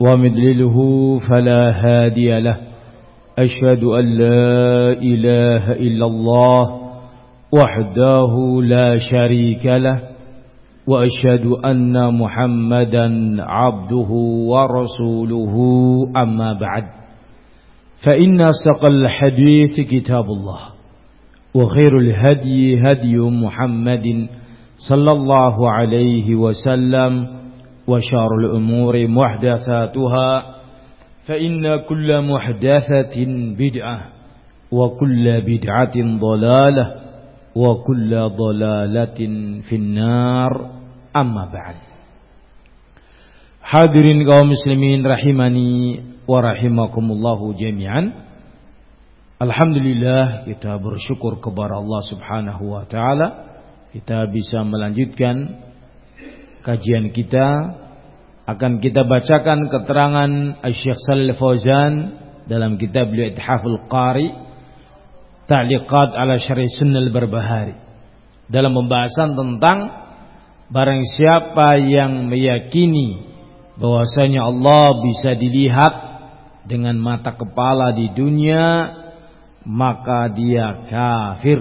ومدلله فلا هادي له. أشهد أن لا إله إلا الله وحده لا شريك له وأشهد أن محمدا عبده ورسوله. أما بعد فإن أصدق الحديث كتاب الله وخير الهدي هدي محمد صلى الله عليه وسلم وشار الأمور محدثاتها فإن كل محدثة بدعة وكل بدعة ضلالة وكل ضلالة في النار أما بعد Hadirin kaum muslimin rahimani wa rahimakumullahu jami'an. Alhamdulillah kita bersyukur kepada Allah Subhanahu wa taala kita bisa melanjutkan kajian kita akan kita bacakan keterangan Syekh Shalih Fauzan dalam kitab beliau Ithaful Qari Ta'liqat ala Syarih Sunnah Berbahari dalam pembahasan tentang barang siapa yang meyakini bahwasanya Allah bisa dilihat dengan mata kepala di dunia maka dia kafir.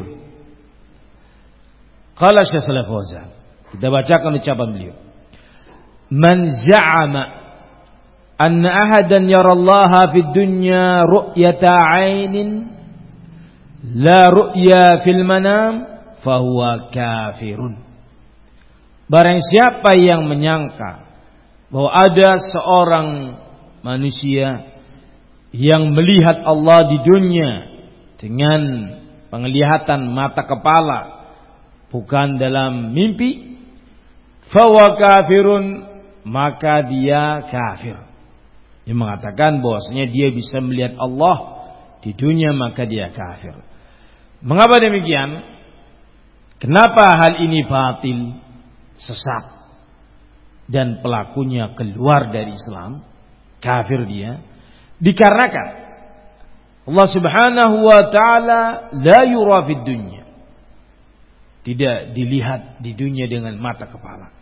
Qala Syekh Shalih Fauzan kita bacakan ucapan beliau. Man za'ama anna ahadan yara Allah fi dunya ru'yata 'ainin la ru'ya fil manam fahuwa kafirun. Barang siapa yang menyangka bahwa ada seorang manusia yang melihat Allah di dunia dengan penglihatan mata kepala bukan dalam mimpi fawa kafirun maka dia kafir. Yang mengatakan bahwasanya dia bisa melihat Allah di dunia maka dia kafir. Mengapa demikian? Kenapa hal ini batil, sesat dan pelakunya keluar dari Islam, kafir dia? Dikarenakan Allah Subhanahu wa taala la yura dunya. Tidak dilihat di dunia dengan mata kepala.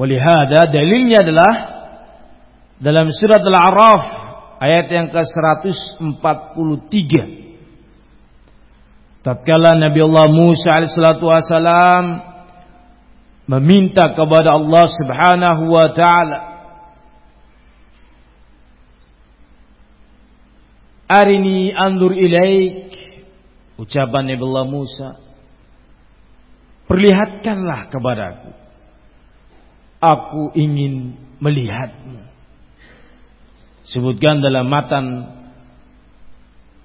Walihada dalilnya adalah dalam surat Al-A'raf ayat yang ke-143. Tatkala Nabi Allah Musa alaihissalatu wassalam meminta kepada Allah Subhanahu wa taala Arini andur ilaik ucapan Nabi Allah Musa perlihatkanlah kepadaku aku ingin melihatmu. Sebutkan dalam matan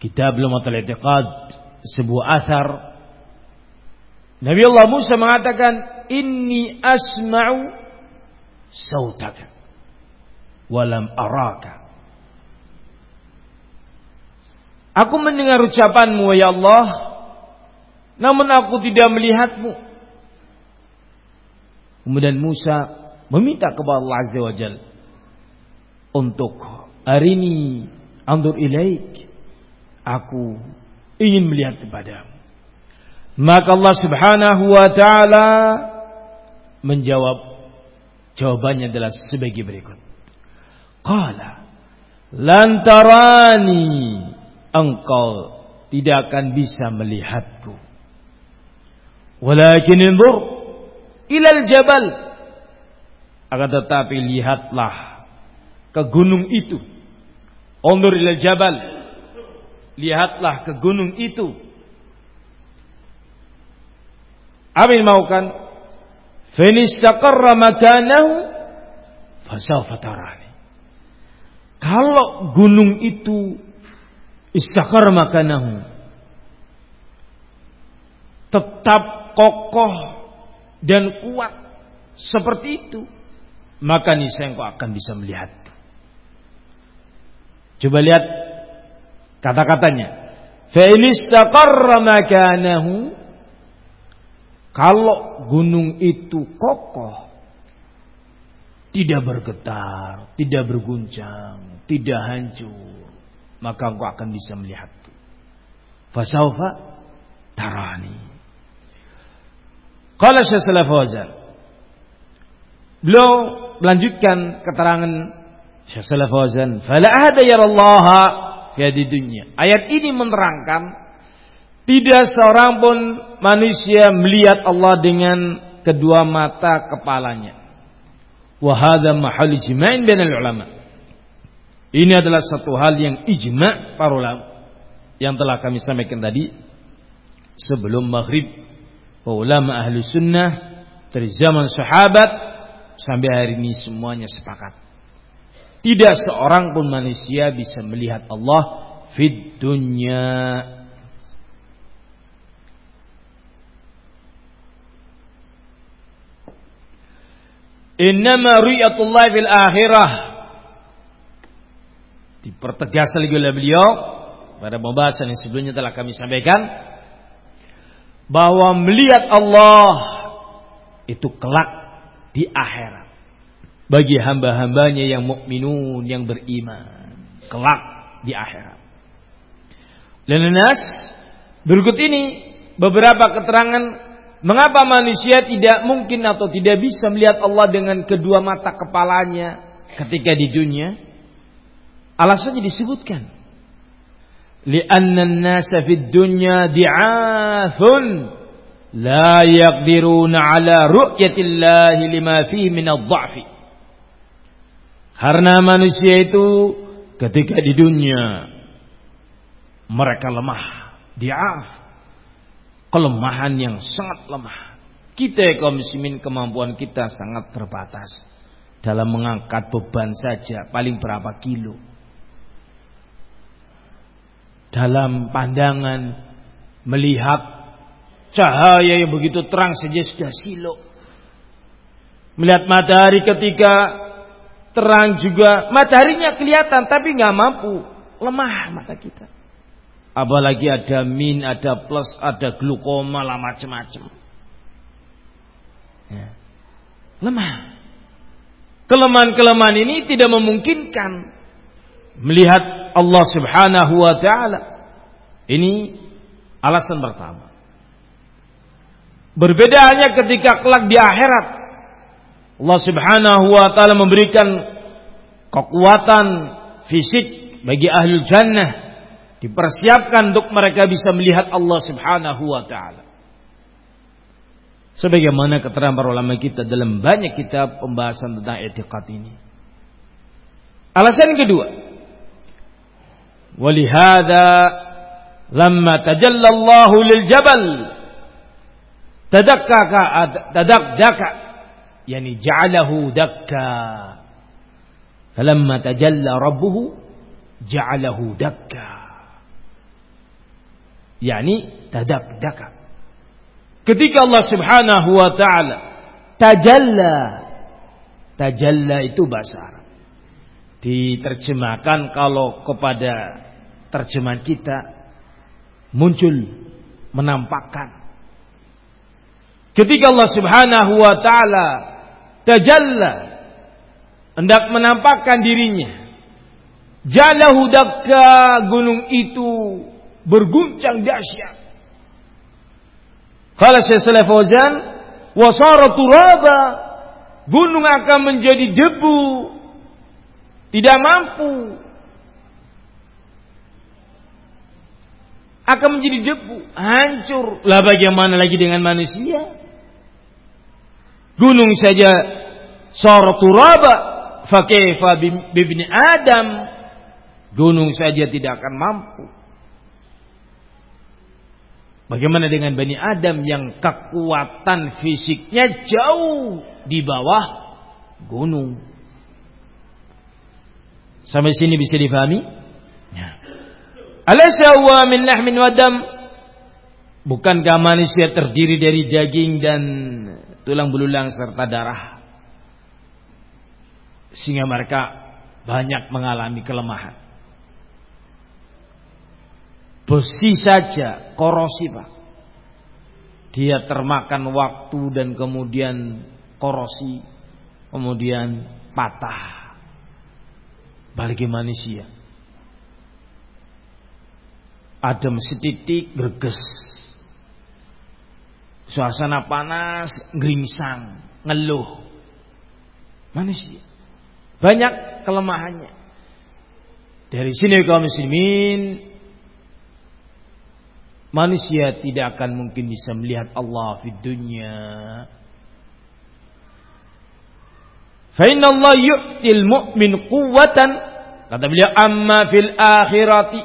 kitab Lumatul I'tiqad sebuah asar. Nabi Allah Musa mengatakan inni asma'u sautaka walam araka. Aku mendengar ucapanmu ya Allah namun aku tidak melihatmu. Kemudian Musa meminta kepada Allah Azza wa Jal untuk hari ini andur ilaik. Aku ingin melihat kepadamu. Maka Allah Subhanahu wa taala menjawab jawabannya adalah sebagai berikut. Qala lantarani engkau tidak akan bisa melihatku. Walakin indur ilal jabal akan tetapi lihatlah ke gunung itu. Ondur ila jabal. Lihatlah ke gunung itu. Yang maukan? Finistaqarra makanahu fasawfa tarani. Kalau gunung itu istaqarra makanahu tetap kokoh dan kuat seperti itu maka niscaya engkau akan bisa melihat. Coba lihat kata-katanya. Makanahu kalau gunung itu kokoh tidak bergetar, tidak berguncang, tidak hancur, maka engkau akan bisa melihat. Fasaufa tarani. Qala Syekh. Beliau melanjutkan keterangan Syekh Salaf Fauzan, "Fala ahada yarallaha fi dunya." Ayat ini menerangkan tidak seorang pun manusia melihat Allah dengan kedua mata kepalanya. Wa hadha mahal ijma'in bainal ulama. Ini adalah satu hal yang ijma' para ulama yang telah kami sampaikan tadi sebelum maghrib. Ulama ahlu sunnah dari zaman sahabat sampai hari ini semuanya sepakat. Tidak seorang pun manusia bisa melihat Allah fid dunya. Innama ru'yatullah fil akhirah. Dipertegas lagi oleh beliau pada pembahasan yang sebelumnya telah kami sampaikan bahwa melihat Allah itu kelak di akhirat bagi hamba-hambanya yang mukminun yang beriman kelak di akhirat. Lenas berikut ini beberapa keterangan mengapa manusia tidak mungkin atau tidak bisa melihat Allah dengan kedua mata kepalanya ketika di dunia. Alasannya disebutkan. Lianna an-nasa fid dunya di'afun la yaqdiruna ala ru'yatillahi lima fihi min adh-dha'fi. Karena manusia itu ketika di dunia mereka lemah, diaf. Kelemahan yang sangat lemah. Kita kaum muslimin kemampuan kita sangat terbatas dalam mengangkat beban saja paling berapa kilo. Dalam pandangan melihat cahaya yang begitu terang saja sudah silo. Melihat matahari ketika terang juga, mataharinya kelihatan tapi nggak mampu, lemah mata kita. Apalagi ada min, ada plus, ada glukoma lah macam-macam. Ya. Lemah. Kelemahan-kelemahan ini tidak memungkinkan melihat Allah Subhanahu wa taala. Ini alasan pertama. Berbedanya ketika kelak di akhirat Allah Subhanahu wa taala memberikan kekuatan fisik bagi ahli jannah dipersiapkan untuk mereka bisa melihat Allah Subhanahu wa taala. Sebagaimana keterangan para ulama kita dalam banyak kitab pembahasan tentang etikat ini. Alasan kedua, walihada lamma tajalla Allah lil jabal tadakkaka tadakkaka yani ja'alahu dakka. Falamma tajalla rabbuhu ja'alahu dakka. Yani tadakdaka. Ketika Allah Subhanahu wa taala tajalla tajalla itu bahasa Arab. Diterjemahkan kalau kepada terjemahan kita muncul menampakkan ketika Allah Subhanahu wa taala tajalla hendak menampakkan dirinya jalahu dakka gunung itu berguncang dahsyat. Kala Syekh Saleh Fauzan wasara turaba gunung akan menjadi debu tidak mampu. Akan menjadi debu hancur. Lah bagaimana lagi dengan manusia Gunung saja sar turaba fakaifa bibni Adam. Gunung saja tidak akan mampu. Bagaimana dengan Bani Adam yang kekuatan fisiknya jauh di bawah gunung? Sampai sini bisa difahami? Ya. Alaysa huwa min lahmin wadam? Bukankah manusia terdiri dari daging dan tulang belulang serta darah. sehingga mereka banyak mengalami kelemahan. Besi saja korosi pak. Dia termakan waktu dan kemudian korosi, kemudian patah. Bagi manusia. Adem setitik gerges. Suasana panas, geringsang, ngeluh. Manusia. Banyak kelemahannya. Dari sini kaum muslimin manusia tidak akan mungkin bisa melihat Allah di dunia. Fa inna Allah yu'til mu'min quwwatan kata beliau amma fil akhirati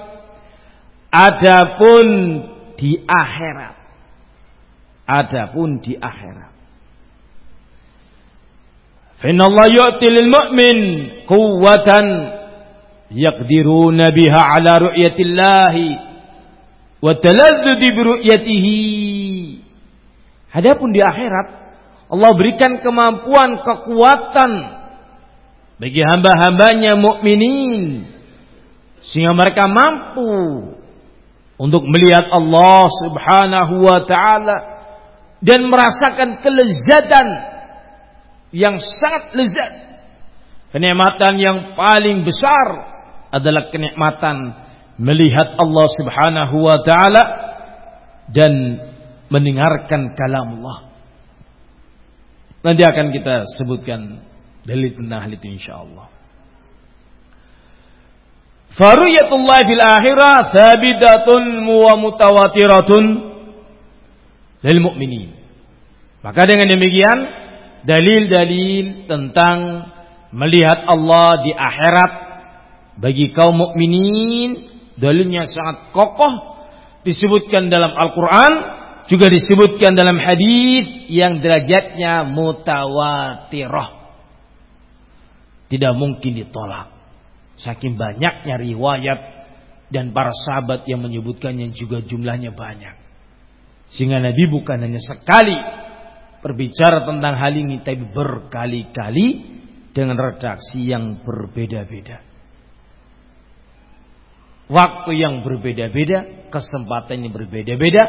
adapun di akhirat Adapun di akhirat. Inna Allah yu'ti lil mu'min quwwatan yaqdiruna biha ala ru'yatillahi wa talazzudi bi ru'yatihi. Adapun di akhirat Allah berikan kemampuan kekuatan bagi hamba-hambanya mukminin sehingga mereka mampu untuk melihat Allah Subhanahu wa taala dan merasakan kelezatan yang sangat lezat. Kenikmatan yang paling besar adalah kenikmatan melihat Allah Subhanahu wa taala dan mendengarkan kalam Allah. Nanti akan kita sebutkan dalil tentang hal itu insyaallah. Faruyatullah fil akhirah sabidatun wa mutawatiratun lil mu'minin. Maka dengan demikian dalil-dalil tentang melihat Allah di akhirat bagi kaum mukminin dalilnya sangat kokoh disebutkan dalam Al-Qur'an juga disebutkan dalam hadis yang derajatnya mutawatirah. Tidak mungkin ditolak. Saking banyaknya riwayat dan para sahabat yang menyebutkannya juga jumlahnya banyak sehingga Nabi bukan hanya sekali berbicara tentang hal ini tapi berkali-kali dengan redaksi yang berbeda-beda. Waktu yang berbeda-beda, kesempatan yang berbeda-beda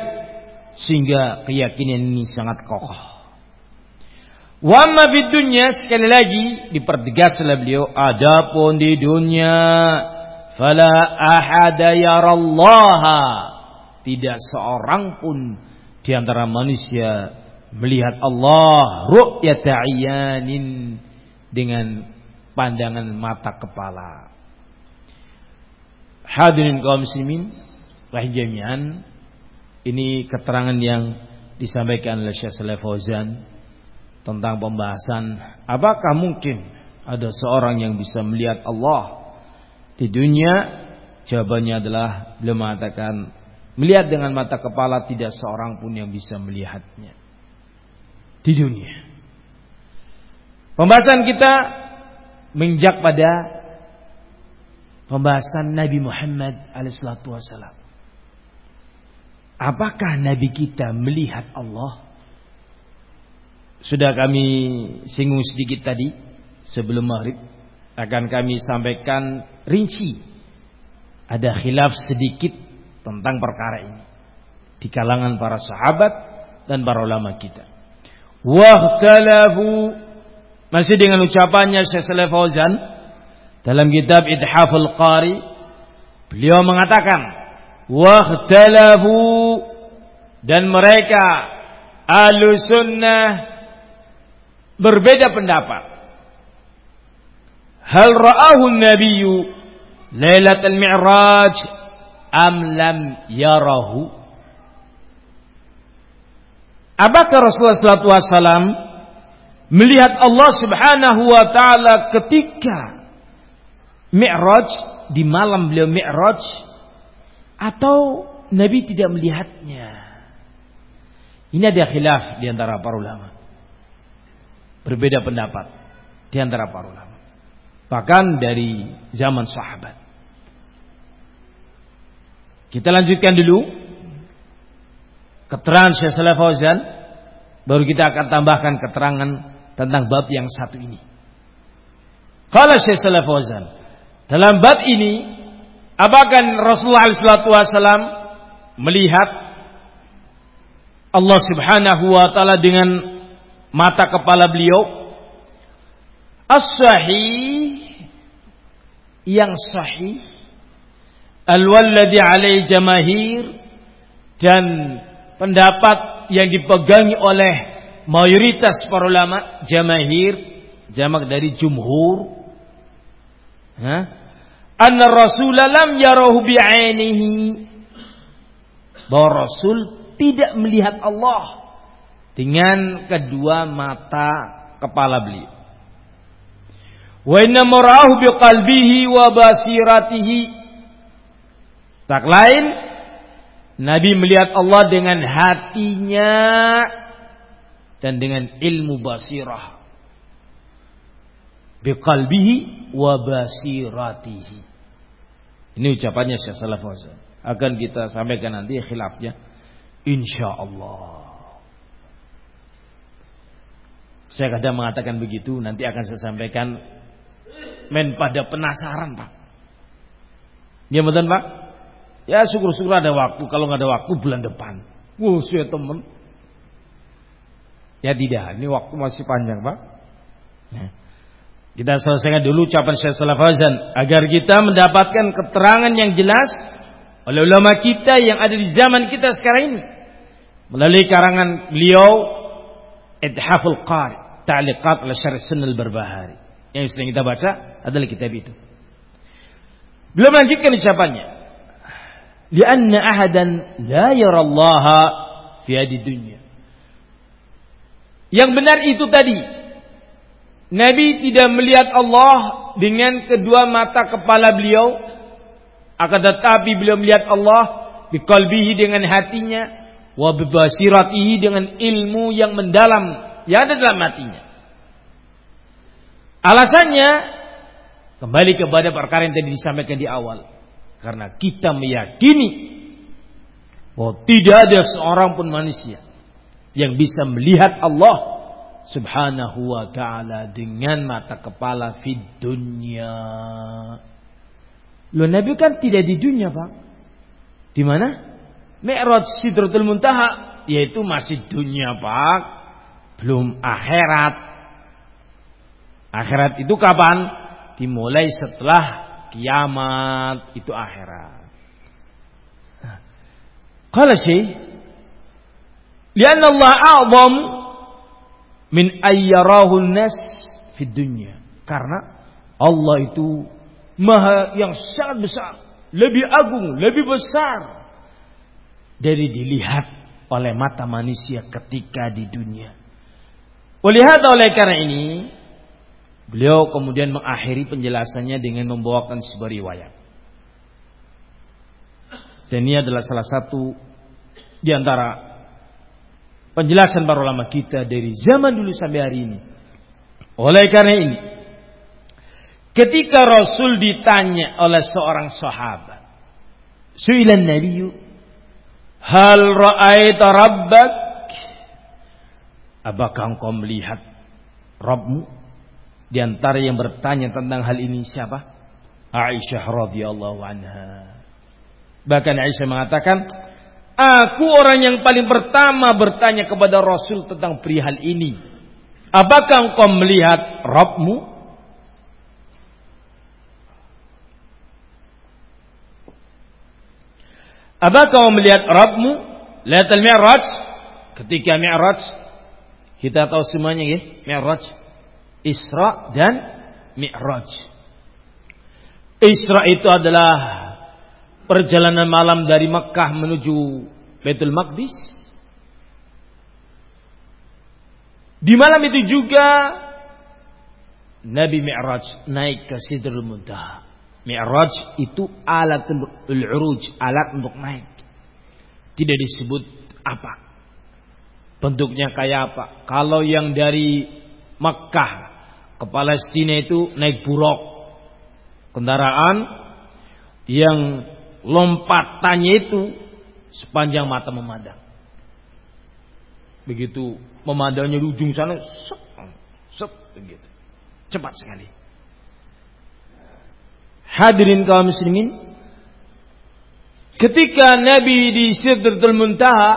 sehingga keyakinan ini sangat kokoh. Wa amma sekali lagi dipertegas oleh beliau adapun di dunia fala ahada yarallaha tidak seorang pun di antara manusia melihat Allah ru'yata ayanin dengan pandangan mata kepala. Hadirin kaum muslimin ini keterangan yang disampaikan oleh Syekh Saleh Fauzan tentang pembahasan apakah mungkin ada seorang yang bisa melihat Allah di dunia jawabannya adalah beliau mengatakan melihat dengan mata kepala tidak seorang pun yang bisa melihatnya di dunia. Pembahasan kita menjak pada pembahasan Nabi Muhammad alaihissalatu wassalam. Apakah Nabi kita melihat Allah? Sudah kami singgung sedikit tadi sebelum maghrib akan kami sampaikan rinci. Ada khilaf sedikit tentang perkara ini. Di kalangan para sahabat dan para ulama kita. Wahtalafu masih dengan ucapannya Syekh Saleh Fauzan dalam kitab Idhaful Qari beliau mengatakan wahtalafu dan mereka ahlu sunnah berbeda pendapat. Hal ra'ahu nabiyyu lailatul mi'raj am lam yarahu Apakah Rasulullah SAW melihat Allah Subhanahu wa taala ketika Mi'raj di malam beliau Mi'raj atau Nabi tidak melihatnya? Ini ada khilaf di antara para ulama. Berbeda pendapat di antara para ulama. Bahkan dari zaman sahabat. Kita lanjutkan dulu keterangan Syekh Saleh Fauzan baru kita akan tambahkan keterangan tentang bab yang satu ini. Kalau Syekh Salaf Fauzan, dalam bab ini apakah Rasulullah SAW melihat Allah Subhanahu wa taala dengan mata kepala beliau? As-sahih yang sahih al-walladhi alai jamahir dan pendapat yang dipegangi oleh mayoritas para ulama jamahir jamak dari jumhur Anna Rasulullah lam yarahu bi'ainihi. Bahwa Rasul tidak melihat Allah dengan kedua mata kepala beliau. Wa inna marahu biqalbihi wa basiratihi. Tak lain Nabi melihat Allah dengan hatinya dan dengan ilmu basirah biqalbihi wa basiratihi. Ini ucapannya Syekh Salaf Akan kita sampaikan nanti khilafnya insyaallah. Saya kadang mengatakan begitu, nanti akan saya sampaikan men pada penasaran, Pak. Ya betul, Pak? Ya syukur-syukur ada waktu, kalau nggak ada waktu bulan depan. Wuh, saya temen. Ya tidak, ini waktu masih panjang, Pak. Nah. Kita selesaikan dulu ucapan Syekh Salaf Fauzan agar kita mendapatkan keterangan yang jelas oleh ulama kita yang ada di zaman kita sekarang ini melalui karangan beliau Idhaful Qari Ta'liqat ala Syarh Sunnah Barbahari yang sedang kita baca adalah kitab itu. Beliau melanjutkan ucapannya. Lianna ahadan la yarallaha fi dunya. Yang benar itu tadi Nabi tidak melihat Allah dengan kedua mata kepala beliau. Akan tetapi beliau melihat Allah biqalbihi dengan hatinya. Wa bibasiratihi dengan ilmu yang mendalam. Yang ada dalam hatinya. Alasannya kembali kepada perkara yang tadi disampaikan di awal. Karena kita meyakini bahwa tidak ada seorang pun manusia yang bisa melihat Allah subhanahu wa ta'ala dengan mata kepala fid dunya. Loh Nabi kan tidak di dunia Pak. Di mana? Mi'raj Sidratul Muntaha. Yaitu masih dunia Pak. Belum akhirat. Akhirat itu kapan? Dimulai setelah kiamat. Itu akhirat. Kalau sih. Lian Allah a'zam min ayyarahun nas fid dunya. Karena Allah itu maha yang sangat besar, lebih agung, lebih besar dari dilihat oleh mata manusia ketika di dunia. Melihat oleh karena ini, beliau kemudian mengakhiri penjelasannya dengan membawakan sebuah riwayat. Dan ini adalah salah satu di antara penjelasan para ulama kita dari zaman dulu sampai hari ini. Oleh karena ini, ketika Rasul ditanya oleh seorang sahabat, Su'ilan Nabi, Hal ra'aita rabbak? Apakah engkau melihat Rabbmu? Di antara yang bertanya tentang hal ini siapa? Aisyah radhiyallahu anha. Bahkan Aisyah mengatakan, Aku orang yang paling pertama bertanya kepada Rasul tentang perihal ini. Apakah engkau melihat Rabbmu? Apakah engkau melihat Rabbmu? Lihat al-Mi'raj. Ketika Mi'raj. Kita tahu semuanya ya. Mi'raj. Isra dan Mi'raj. Isra itu adalah perjalanan malam dari Mekah menuju Baitul Maqdis. Di malam itu juga Nabi Mi'raj naik ke Sidratul Muntaha. Mi'raj itu alat uruj, alat untuk naik. Tidak disebut apa. Bentuknya kayak apa. Kalau yang dari Mekah ke Palestina itu naik buruk. Kendaraan yang lompatannya itu sepanjang mata memandang. Begitu memandangnya di ujung sana, set, set, begitu. Cepat sekali. Hadirin kaum muslimin, ketika Nabi di Sidratul Muntaha,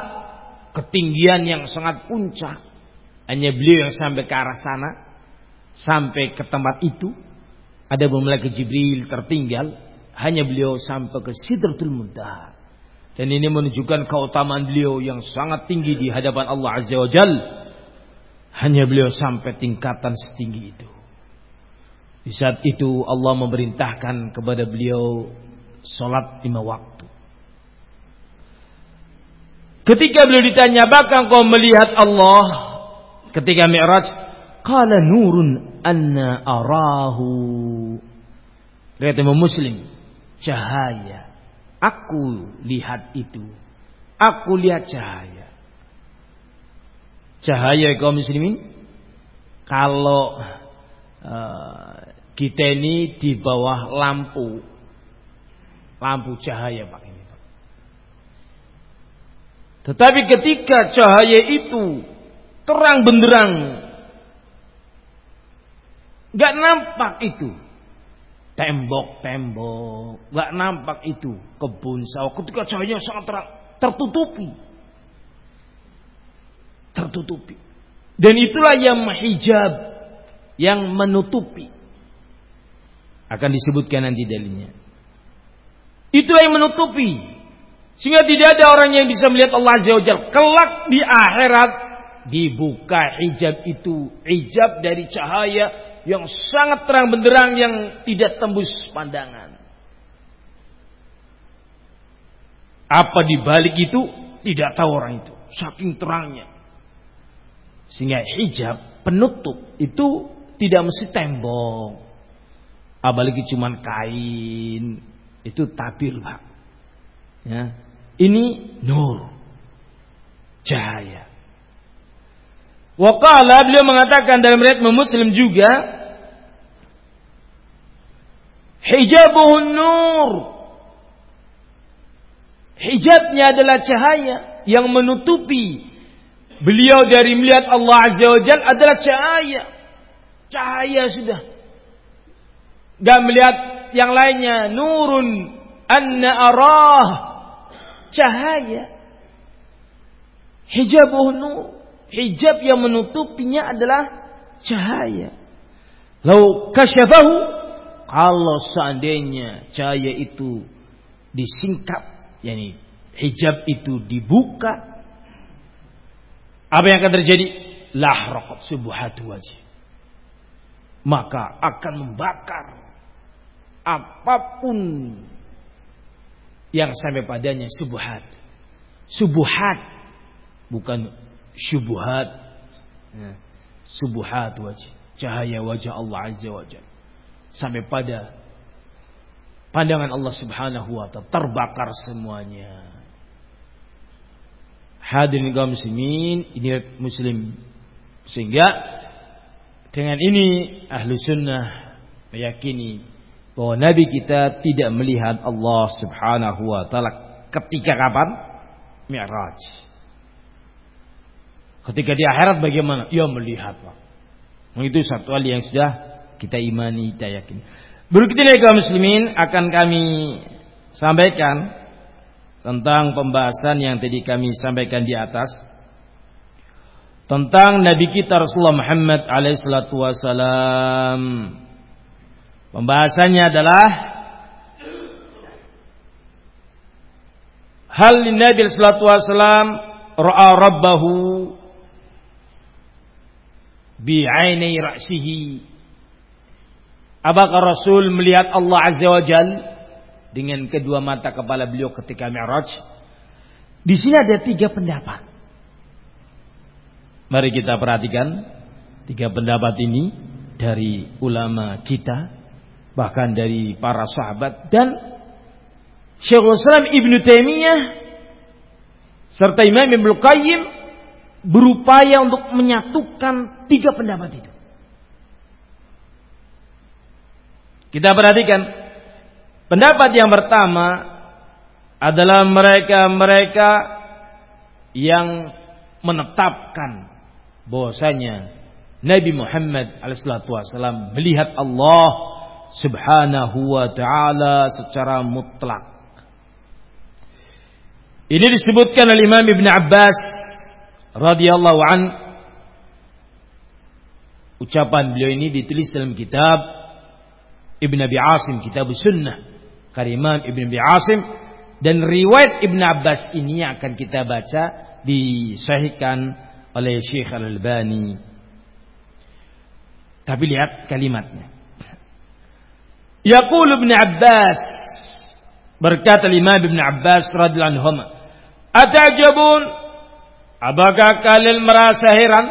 ketinggian yang sangat puncak, hanya beliau yang sampai ke arah sana, sampai ke tempat itu, ada malaikat Jibril tertinggal, hanya beliau sampai ke Sidratul Muntaha. Dan ini menunjukkan keutamaan beliau yang sangat tinggi di hadapan Allah Azza wa Jal. Hanya beliau sampai tingkatan setinggi itu. Di saat itu Allah memerintahkan kepada beliau sholat lima waktu. Ketika beliau ditanya, bahkan kau melihat Allah ketika Mi'raj? Kala nurun anna arahu. Riwayat Muslim, cahaya Aku lihat itu. Aku lihat cahaya. Cahaya kaum muslimin. Kalau uh, kita ini di bawah lampu. Lampu cahaya Pak. Tetapi ketika cahaya itu terang benderang. Gak nampak itu tembok-tembok, nggak nampak itu kebun sawah. Ketika cahayanya sangat terang, tertutupi, tertutupi. Dan itulah yang hijab, yang menutupi. Akan disebutkan nanti dalilnya. Itulah yang menutupi. Sehingga tidak ada orang yang bisa melihat Allah Azza wa Kelak di akhirat dibuka hijab itu. Hijab dari cahaya yang sangat terang benderang yang tidak tembus pandangan. Apa di balik itu tidak tahu orang itu, saking terangnya. Sehingga hijab penutup itu tidak mesti tembok. Apalagi cuma kain, itu tabir pak. Ya. Ini nur, cahaya. Wakala beliau mengatakan dalam riwayat Muslim juga hijabuhun nur hijabnya adalah cahaya yang menutupi. Beliau dari melihat Allah Azza wa Jal adalah cahaya. Cahaya sudah. Gak melihat yang lainnya nurun anna arah. Cahaya. Hijabuhun nur hijab yang menutupinya adalah cahaya. Lau kasyafahu kalau seandainya cahaya itu disingkap, yakni hijab itu dibuka, apa yang akan terjadi? Lahraqat subuhatu wajib. Maka akan membakar apa pun yang sampai padanya subuhat. Subuhat bukan syubhat ya. subuhat wajah cahaya wajah Allah azza wajalla sampai pada pandangan Allah Subhanahu wa taala terbakar semuanya hadirin kaum muslimin ini muslim sehingga dengan ini ahlu sunnah meyakini bahwa Nabi kita tidak melihat Allah Subhanahu wa taala ketika kapan? Mi'raj. Ketika di akhirat bagaimana? Ya melihat Pak. Itu satu hal yang sudah kita imani, kita yakin. Berikutnya kaum muslimin akan kami sampaikan tentang pembahasan yang tadi kami sampaikan di atas tentang Nabi kita Rasulullah Muhammad alaihissalatu wassalam. Pembahasannya adalah hal Nabi sallallahu wasallam ra'a rabbahu bi'aini ra'sihi. Apakah Rasul melihat Allah Azza wa Jal dengan kedua mata kepala beliau ketika Mi'raj? Di sini ada tiga pendapat. Mari kita perhatikan tiga pendapat ini dari ulama kita, bahkan dari para sahabat dan Syekhul Islam Ibnu Taimiyah serta Imam Ibnu Qayyim berupaya untuk menyatukan tiga pendapat itu. Kita perhatikan pendapat yang pertama adalah mereka-mereka yang menetapkan bahwasanya Nabi Muhammad alaihissalam melihat Allah Subhanahu wa taala secara mutlak. Ini disebutkan oleh Imam Ibn Abbas radhiyallahu an. Ucapan beliau ini ditulis dalam kitab Ibn Abi Asim kitab Sunnah. Karya Imam Ibn Abi Asim. Dan riwayat Ibn Abbas ini akan kita baca disahihkan oleh Syekh Al-Albani. Tapi lihat kalimatnya. Yaqul Ibn Abbas berkata Imam Ibn Abbas radhiyallahu anhu Atajabun apakah kalian merasa heran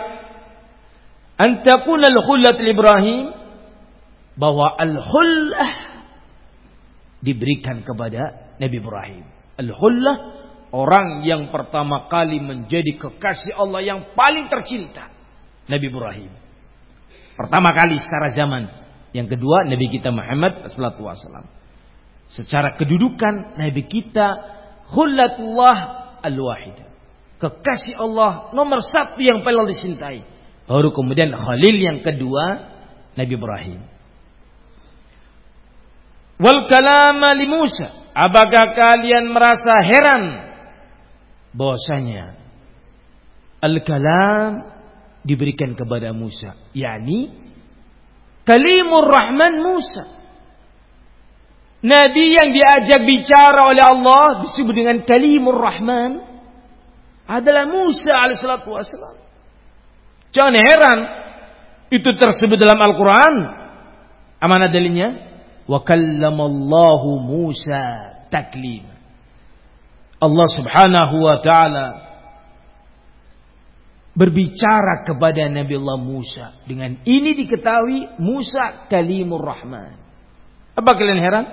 antakuna al-khullat Ibrahim bahwa al-khullah diberikan kepada Nabi Ibrahim. Al-khullah orang yang pertama kali menjadi kekasih Allah yang paling tercinta. Nabi Ibrahim. Pertama kali secara zaman. Yang kedua Nabi kita Muhammad sallallahu wasallam. Secara kedudukan Nabi kita khullatullah al-wahidah. Kekasih Allah nomor satu yang paling dicintai. Baru kemudian Khalil yang kedua Nabi Ibrahim. Wal kalama li Musa. Apakah kalian merasa heran bahwasanya al-kalam diberikan kepada Musa, yakni kalimur Rahman Musa. Nabi yang diajak bicara oleh Allah disebut dengan kalimur Rahman adalah Musa alaihissalatu wassalam. Jangan heran itu tersebut dalam Al-Quran. Amanah dalilnya? wa kallamallahu Musa taklim. Allah Subhanahu wa taala berbicara kepada Nabi Allah Musa. Dengan ini diketahui Musa kalimur Rahman. Apa kalian heran?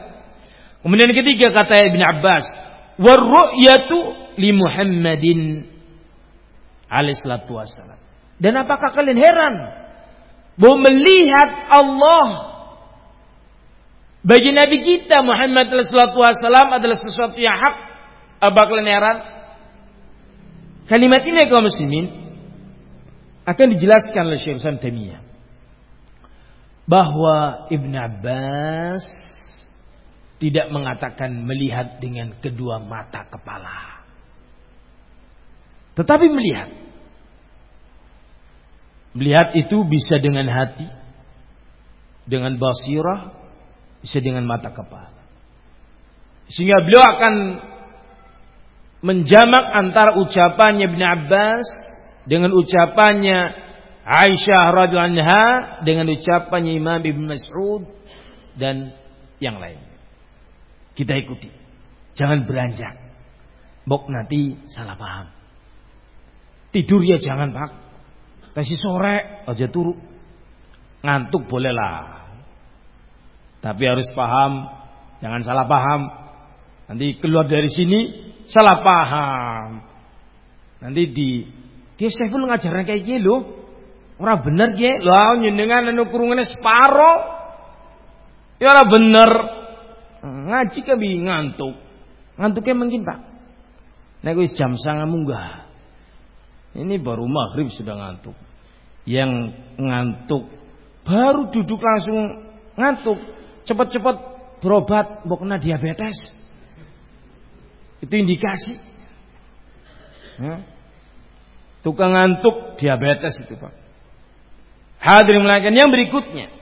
Kemudian ketiga kata Ibn Abbas, "Warru'yatu li Muhammadin alaihi salatu wassalam." Dan apakah kalian heran bahwa melihat Allah bagi Nabi kita Muhammad SAW adalah sesuatu yang hak. Apa kalian heran? Kalimat ini kaum muslimin akan dijelaskan oleh Syekh Islam bahwa Ibn Abbas tidak mengatakan melihat dengan kedua mata kepala. Tetapi melihat. Melihat itu bisa dengan hati, dengan basirah, bisa dengan mata kepala. Sehingga beliau akan menjamak antara ucapannya Ibn Abbas dengan ucapannya Aisyah radhiyallahu anha dengan ucapannya Imam Ibn Mas'ud dan yang lain. Kita ikuti. Jangan beranjak. Bok nanti salah paham. Tidur ya jangan pak. Kasih sore aja turu. Ngantuk bolehlah. Tapi harus paham, jangan salah paham. Nanti keluar dari sini salah paham. Nanti di dia saya pun ngajaran kayak gitu loh. Orang bener ge, lah nyenengan anu kurungane separo. Ya ora bener. Ngaji kami ngantuk. Ngantuknya mungkin Pak. Wis jam sangat munggah. Ini baru maghrib sudah ngantuk. Yang ngantuk baru duduk langsung ngantuk cepat-cepat berobat mbok kena diabetes. Itu indikasi. Ya. Tukang ngantuk diabetes itu Pak. Hadirin melakukan yang berikutnya.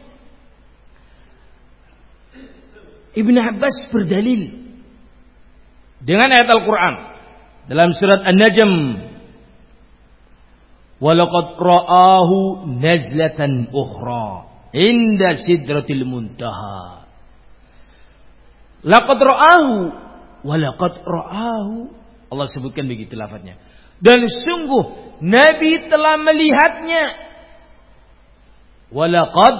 Ibnu Abbas berdalil dengan ayat Al-Quran dalam surat An-Najm Walaqad ra'ahu nazlatan ukhra inda sidratil muntaha. Laqad ra'ahu wa laqad ra'ahu. Allah sebutkan begitu lafadznya. Dan sungguh Nabi telah melihatnya. Wa laqad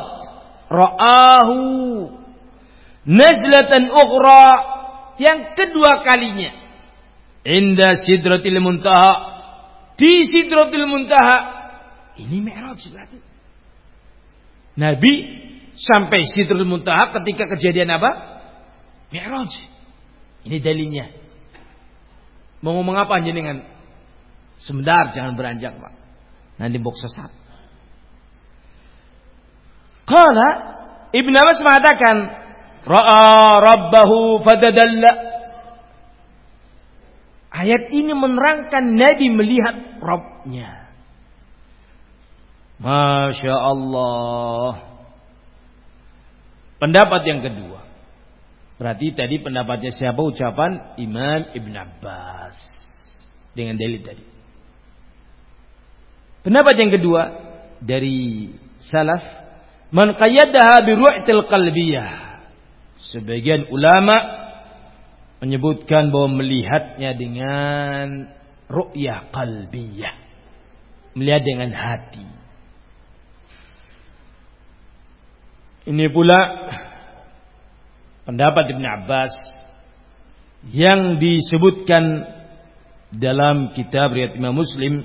ra'ahu nazlatan ukhra yang kedua kalinya inda sidratil muntaha di sidratil muntaha ini mi'raj berarti Nabi sampai Sidratul Muntaha ketika kejadian apa? Mi'raj. Ini dalilnya. Mau ngomong apa jenengan? Sebentar, jangan beranjak, Pak. Nanti bok sesat. Kala Ibn Abbas mengatakan, ra'a rabbahu fadadalla. Ayat ini menerangkan Nabi melihat Rabbnya. Masya Allah. Pendapat yang kedua. Berarti tadi pendapatnya siapa ucapan Imam Ibn Abbas. Dengan dalil tadi. Pendapat yang kedua dari salaf man qayyadaha bi ru'til qalbiyah. Sebagian ulama menyebutkan bahwa melihatnya dengan ru'yah qalbiyah. Melihat dengan hati. Ini pula pendapat Ibn Abbas yang disebutkan dalam kitab riwayat Imam Muslim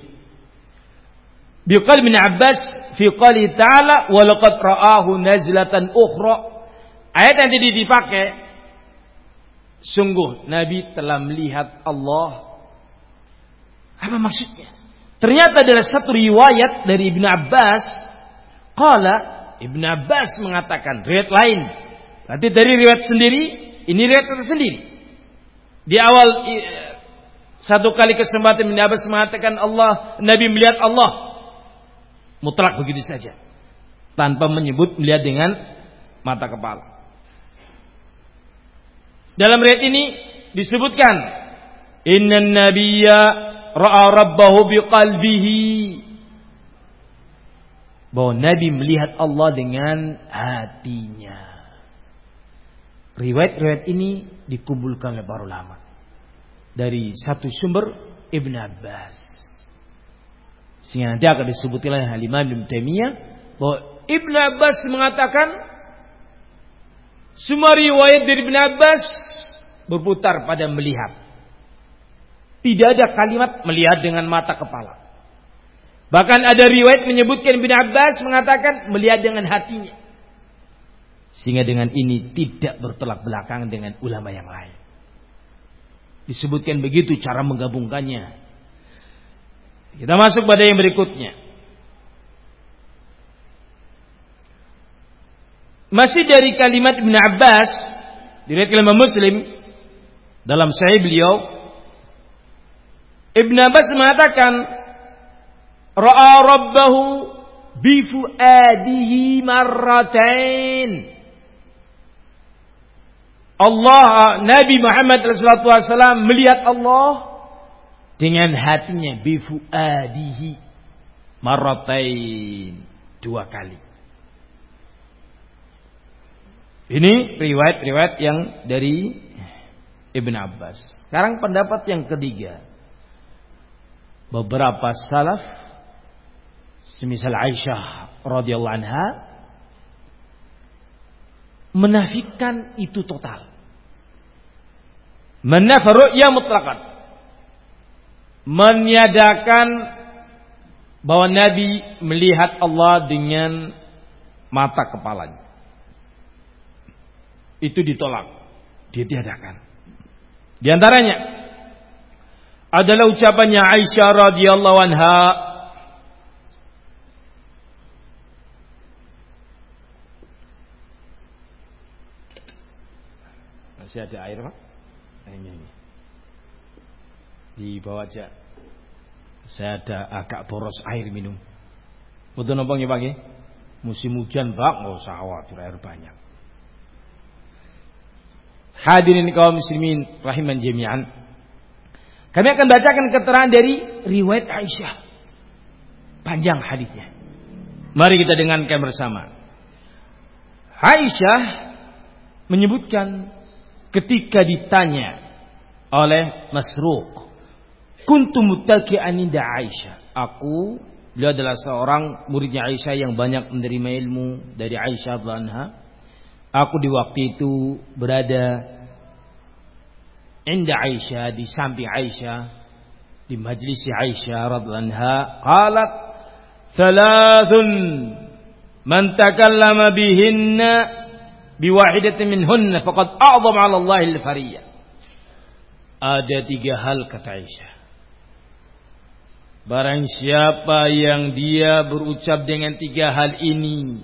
biqal bin Abbas fi qali ta'ala wa laqad ra'ahu nazlatan ukhra ayat yang tadi dipakai sungguh Nabi telah melihat Allah apa maksudnya ternyata adalah satu riwayat dari Ibn Abbas qala Ibn Abbas mengatakan riwayat lain Nanti dari riwayat sendiri, ini riwayat tersendiri. Di awal satu kali kesempatan Ibn Abbas mengatakan Allah, Nabi melihat Allah. Mutlak begitu saja. Tanpa menyebut melihat dengan mata kepala. Dalam riwayat ini disebutkan Inna nabiyya ra'a rabbahu biqalbihi bahwa Nabi melihat Allah dengan hatinya. Riwayat-riwayat ini dikumpulkan oleh para ulama. Dari satu sumber Ibn Abbas. Sehingga nanti akan disebut oleh Halimah Ibn Taimiyah bahwa Ibn Abbas mengatakan semua riwayat dari Ibn Abbas berputar pada melihat. Tidak ada kalimat melihat dengan mata kepala. Bahkan ada riwayat menyebutkan Ibn Abbas mengatakan melihat dengan hatinya. Sehingga dengan ini tidak bertolak belakang dengan ulama yang lain. Disebutkan begitu cara menggabungkannya. Kita masuk pada yang berikutnya. Masih dari kalimat Ibn Abbas dari kalimat Muslim dalam Sahih beliau Ibn Abbas mengatakan ra'a rabbahu bifuadihi marratain Allah Nabi Muhammad SAW melihat Allah dengan hatinya bifuadihi maratain dua kali. Ini riwayat-riwayat yang dari Ibn Abbas. Sekarang pendapat yang ketiga. Beberapa salaf semisal Aisyah radhiyallahu anha menafikan itu total. Menafar ya mutlakan. Meniadakan bahwa Nabi melihat Allah dengan mata kepalanya. Itu ditolak. Ditiadakan. Di antaranya adalah ucapannya Aisyah radhiyallahu anha Masih ada air pak? Nah, ini, ini. Di bawah aja. Saya ada agak boros air minum. Betul nopo ya pagi? Musim hujan pak, nggak usah khawatir air banyak. Hadirin kaum muslimin rahiman jami'an. Kami akan bacakan keterangan dari riwayat Aisyah. Panjang hadisnya. Mari kita dengarkan bersama. Aisyah menyebutkan ketika ditanya oleh Masruq, "Kuntu muttaki'an inda Aisyah." Aku beliau adalah seorang muridnya Aisyah yang banyak menerima ilmu dari Aisyah radhiyallahu Aku di waktu itu berada inda Aisyah di samping Aisyah di majlis Aisyah radhiyallahu anha qalat thalathun man takallama bihinna biwahidatin minhunna faqad a'zam 'ala Allah al-fariyya. Ada tiga hal kata Aisyah. Barang siapa yang dia berucap dengan tiga hal ini,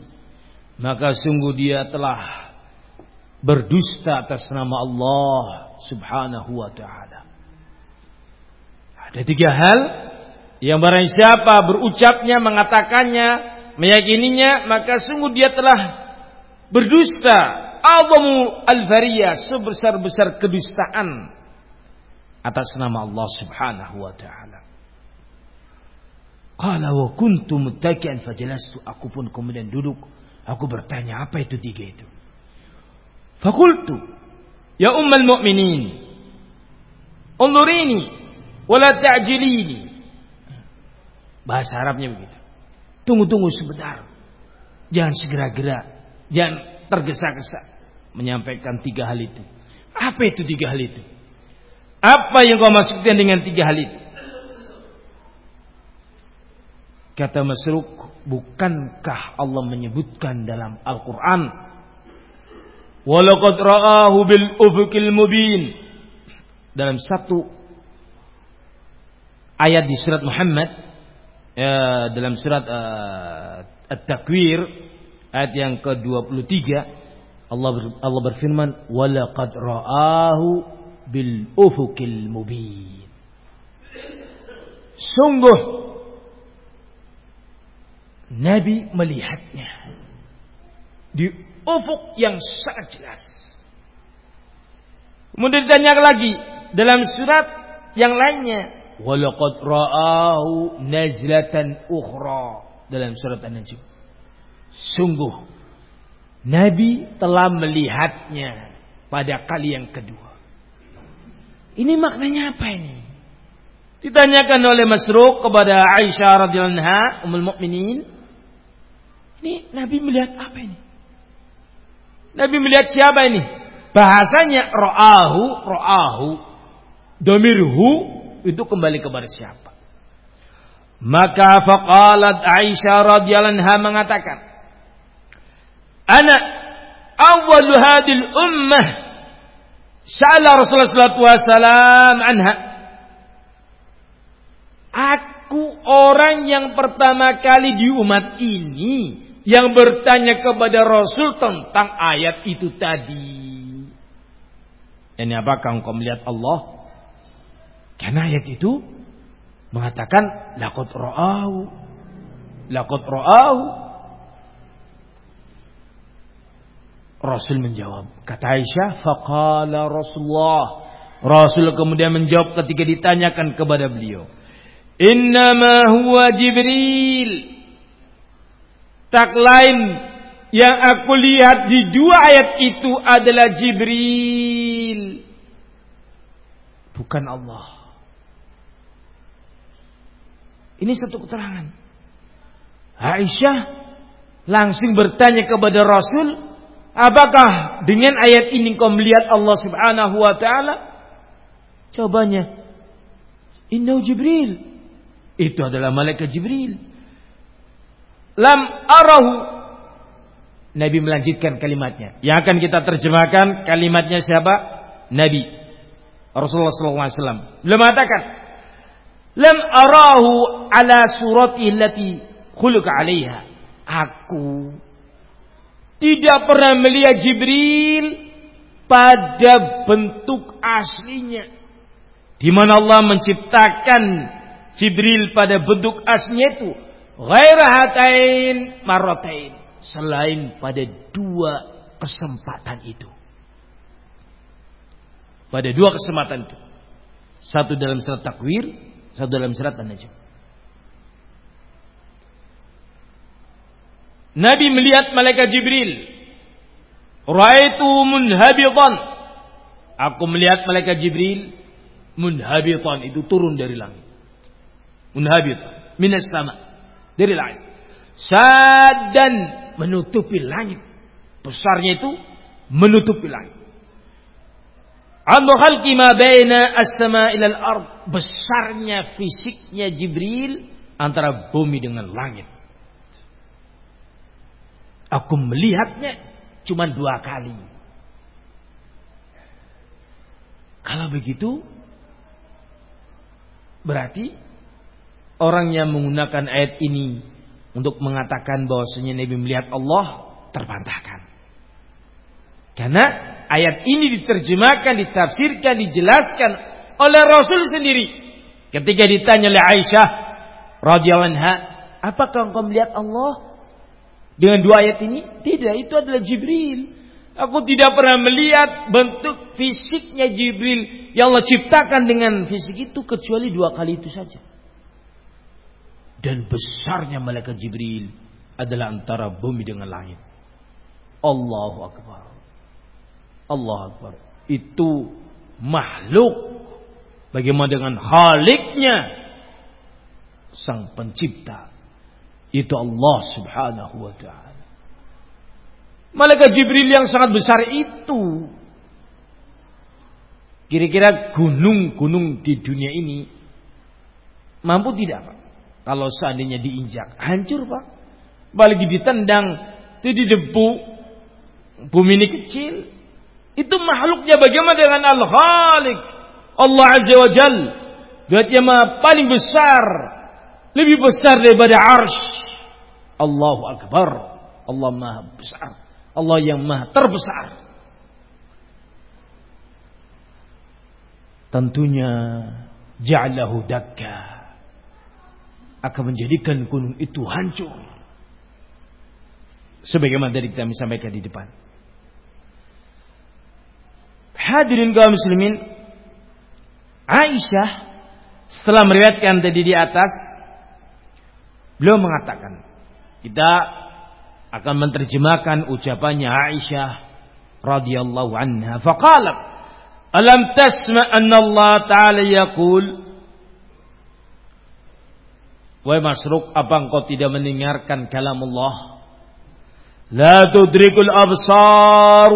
maka sungguh dia telah berdusta atas nama Allah Subhanahu wa taala. Ada tiga hal yang barang siapa berucapnya, mengatakannya, meyakininya, maka sungguh dia telah berdusta. Azamu al-fariyah sebesar-besar kedustaan atas nama Allah Subhanahu wa taala. Qala wa kuntu muttaki'an fajalastu. Aku pun kemudian duduk. Aku bertanya apa itu tiga itu. Fakultu. Ya ummal mu'minin. Undurini. Wala ta'jilini. Bahasa Arabnya begitu. Tunggu-tunggu sebentar. Jangan segera-gera. Jangan tergesa-gesa. Menyampaikan tiga hal itu. Apa itu tiga hal itu? Apa yang kau maksudkan dengan tiga hal itu? Kata Masruk, bukankah Allah menyebutkan dalam Al-Quran? Walaqad ra'ahu bil ufukil mubin. Dalam satu ayat di surat Muhammad, ya, dalam surat uh, At-Takwir, ayat yang ke-23, Allah ber, Allah berfirman, "Walaqad ra'ahu bil ufukil mubin." Sungguh Nabi melihatnya di ufuk yang sangat jelas. Kemudian ditanya lagi dalam surat yang lainnya, walaqad ra'ahu nazlatan ukhra dalam surat An-Najm. Sungguh Nabi telah melihatnya pada kali yang kedua. Ini maknanya apa ini? Ditanyakan oleh Masruq kepada Aisyah radhiyallahu anha, Ummul Mukminin, ini Nabi melihat apa ini? Nabi melihat siapa ini? Bahasanya ro'ahu, ro'ahu. Domirhu itu kembali kepada siapa? Maka faqalat Aisyah radhiyallahu anha mengatakan, "Ana awwalu hadil ummah sa'ala Rasulullah sallallahu alaihi wasallam anha." Aku orang yang pertama kali di umat ini yang bertanya kepada Rasul tentang ayat itu tadi. Ini apakah engkau melihat Allah? Karena ayat itu mengatakan laqad ra'au. Laqad ra'au. Rasul menjawab. Kata Aisyah, faqala Rasulullah. Rasul kemudian menjawab ketika ditanyakan kepada beliau. Innama huwa Jibril Tak lain yang aku lihat di dua ayat itu adalah Jibril. Bukan Allah. Ini satu keterangan. Aisyah langsung bertanya kepada Rasul, apakah dengan ayat ini kau melihat Allah Subhanahu wa taala? Jawabannya, Inna Jibril. Itu adalah malaikat Jibril lam arahu. Nabi melanjutkan kalimatnya. Yang akan kita terjemahkan kalimatnya siapa? Nabi. Rasulullah SAW. Beliau mengatakan, lam arahu ala surati allati khuluqa alaiha. Aku tidak pernah melihat Jibril pada bentuk aslinya. Di mana Allah menciptakan Jibril pada bentuk aslinya itu Ghaira hatain marratain. Selain pada dua kesempatan itu. Pada dua kesempatan itu. Satu dalam surat takwir, satu dalam surat an-najm. Nabi melihat malaikat Jibril. Raitu munhabitan. Aku melihat malaikat Jibril munhabitan itu turun dari langit. Munhabitan minas sama dari langit. Sadan menutupi langit. Besarnya itu menutupi langit. Anu khalqi ma baina as-sama ila al-ard. Besarnya fisiknya Jibril antara bumi dengan langit. Aku melihatnya cuma dua kali. Kalau begitu, berarti orang yang menggunakan ayat ini untuk mengatakan bahwasanya Nabi melihat Allah terbantahkan. Karena ayat ini diterjemahkan, ditafsirkan, dijelaskan oleh Rasul sendiri. Ketika ditanya oleh Aisyah radhiyallahu anha, apakah engkau melihat Allah dengan dua ayat ini? Tidak, itu adalah Jibril. Aku tidak pernah melihat bentuk fisiknya Jibril yang Allah ciptakan dengan fisik itu kecuali dua kali itu saja. Dan besarnya malaikat Jibril adalah antara bumi dengan langit. Allahu Akbar. Allah Akbar. Itu makhluk. Bagaimana dengan haliknya? Sang pencipta. Itu Allah subhanahu wa ta'ala. Malaikat Jibril yang sangat besar itu. Kira-kira gunung-gunung di dunia ini mampu tidak Pak? Kalau seandainya diinjak, hancur Pak. Apalagi ditendang, itu di debu. Bumi ini kecil. Itu makhluknya bagaimana dengan Al-Khaliq. Allah Azza wa Jal. Dia paling besar. Lebih besar daripada arsh. Allahu Akbar. Allah maha besar. Allah yang maha terbesar. Tentunya ja'alahu dakka akan menjadikan gunung itu hancur. Sebagaimana dari kita sampaikan di depan. Hadirin kaum muslimin, Aisyah setelah meriwayatkan tadi di atas, beliau mengatakan, kita akan menerjemahkan ucapannya Aisyah radhiyallahu anha. Faqalat, "Alam tasma anna Allah Ta'ala yaqul" Wahai Masruk, apa engkau tidak mendengarkan kalam Allah? La tudrikul absar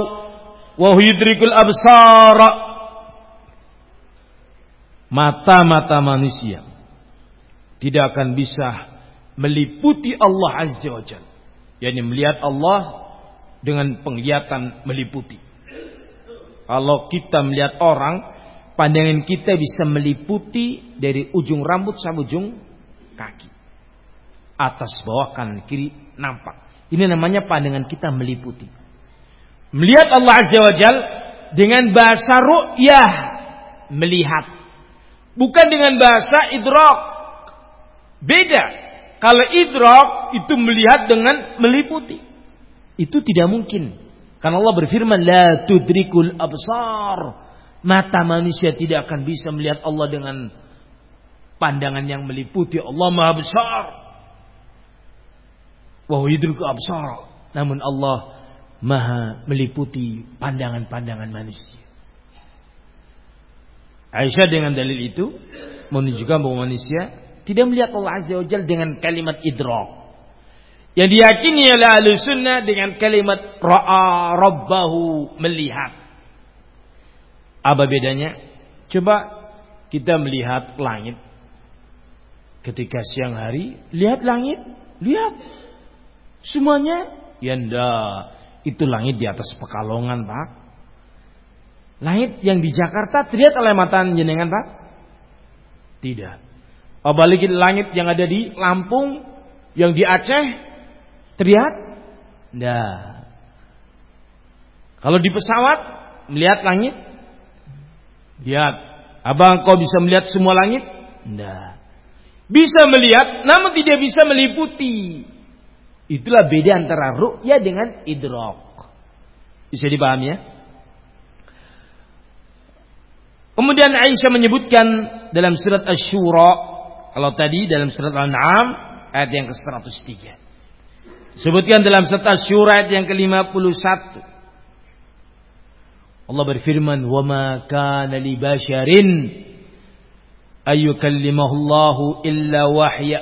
wa yudrikul absar. Mata-mata manusia tidak akan bisa meliputi Allah Azza wa Jalla yakni melihat Allah dengan penglihatan meliputi. Kalau kita melihat orang, pandangan kita bisa meliputi dari ujung rambut sampai ujung kaki. Atas bawah kanan kiri nampak. Ini namanya pandangan kita meliputi. Melihat Allah Azza wa Jal dengan bahasa ru'yah melihat. Bukan dengan bahasa idrak. Beda. Kalau idrak itu melihat dengan meliputi. Itu tidak mungkin. Karena Allah berfirman, La tudrikul absar. Mata manusia tidak akan bisa melihat Allah dengan pandangan yang meliputi. Allah maha besar. Wa yudrikul absar. Namun Allah maha meliputi pandangan-pandangan manusia. Aisyah dengan dalil itu menunjukkan bahwa manusia tidak melihat Allah Azza wa Jal dengan kalimat idrak. Yang diyakini oleh ahli sunnah dengan kalimat ra'a rabbahu melihat. Apa bedanya? Coba kita melihat langit. Ketika siang hari, lihat langit, lihat. Semuanya, ya ndak. Itu langit di atas pekalongan, Pak. Langit yang di Jakarta terlihat oleh mata jenengan, Pak? Tidak. Apalagi langit yang ada di Lampung, yang di Aceh, terlihat? Tidak. Kalau di pesawat, melihat langit? Lihat. Abang kau bisa melihat semua langit? Tidak. Bisa melihat, namun tidak bisa meliputi. Itulah beda antara ru'ya dengan idrok. Bisa dipahami ya? Kemudian Aisyah menyebutkan dalam surat Ash-Shura kalau tadi dalam surat Al-An'am ayat yang ke-103. Sebutkan dalam surat Syura ayat yang ke-51. Allah berfirman, "Wa ma kana li basharin ayyukallimahullahu illa wahya."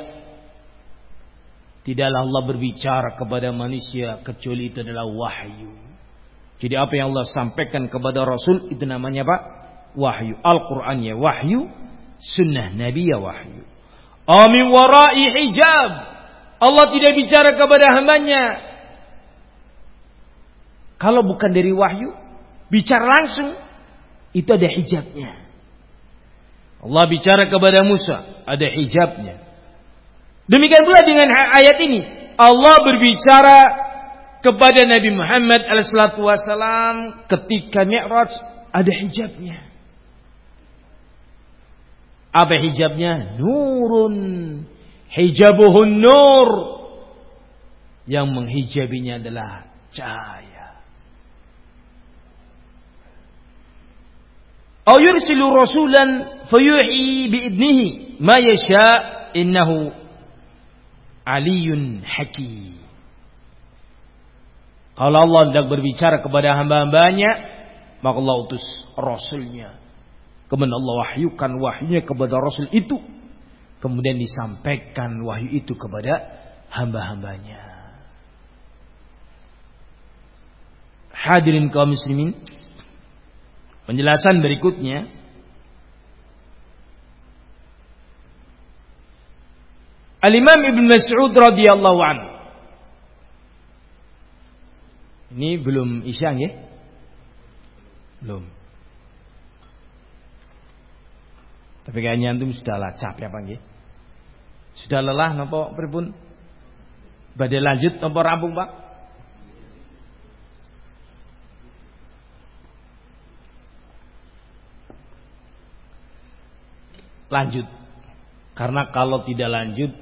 Tidaklah Allah berbicara kepada manusia kecuali itu adalah wahyu. Jadi apa yang Allah sampaikan kepada Rasul itu namanya apa? Wahyu. Al-Quran ya wahyu. Sunnah Nabi ya wahyu. Amin warai hijab. Allah tidak bicara kepada hambanya. Kalau bukan dari wahyu, bicara langsung, itu ada hijabnya. Allah bicara kepada Musa, ada hijabnya. Demikian pula dengan ayat ini. Allah berbicara kepada Nabi Muhammad alaihissalam ketika Mi'raj ada hijabnya. Apa hijabnya? Nurun. Hijabuhun nur. Yang menghijabinya adalah cahaya. Au yursilu rasulan fayuhi biidnihi ma yasha innahu aliyun hakim. Kalau Allah hendak berbicara kepada hamba-hambanya, maka Allah utus Rasulnya. Kemudian Allah wahyukan wahyunya kepada Rasul itu. Kemudian disampaikan wahyu itu kepada hamba-hambanya. Hadirin kaum muslimin. Penjelasan berikutnya. Al-Imam Ibn Mas'ud radhiyallahu anhu. Ini belum isya ya? Belum. Tapi kayaknya antum sudah lah capek apa nggih? Sudah lelah napa pripun? Badai lanjut napa rampung, Pak? Lanjut. Karena kalau tidak lanjut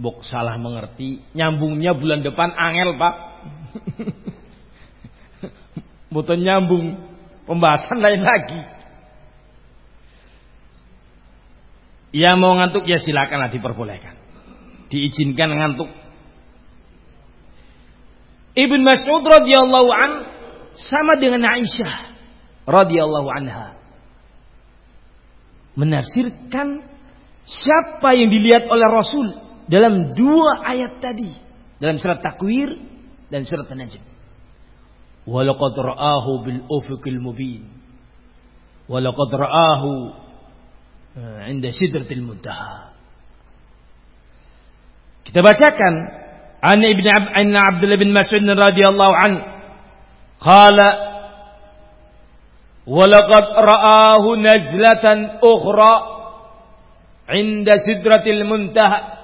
bok salah mengerti, nyambungnya bulan depan angel, Pak. Butuh nyambung pembahasan lain lagi. Yang mau ngantuk ya silakanlah diperbolehkan. Diizinkan ngantuk. Ibn Mas'ud radhiyallahu an sama dengan Aisyah radhiyallahu anha menafsirkan siapa yang dilihat oleh Rasul dalam dua ayat tadi dalam surat Takwir dan surat Najm. Walaqad ra'ahu bil ufuqil mubin. Walaqad ra'ahu eh, 'inda sidratil muntaha. Kita bacakan an Ibn Abdullah bin Mas'ud radhiyallahu an qala Walaqad ra'ahu nazlatan ukhra inda sidratil muntaha.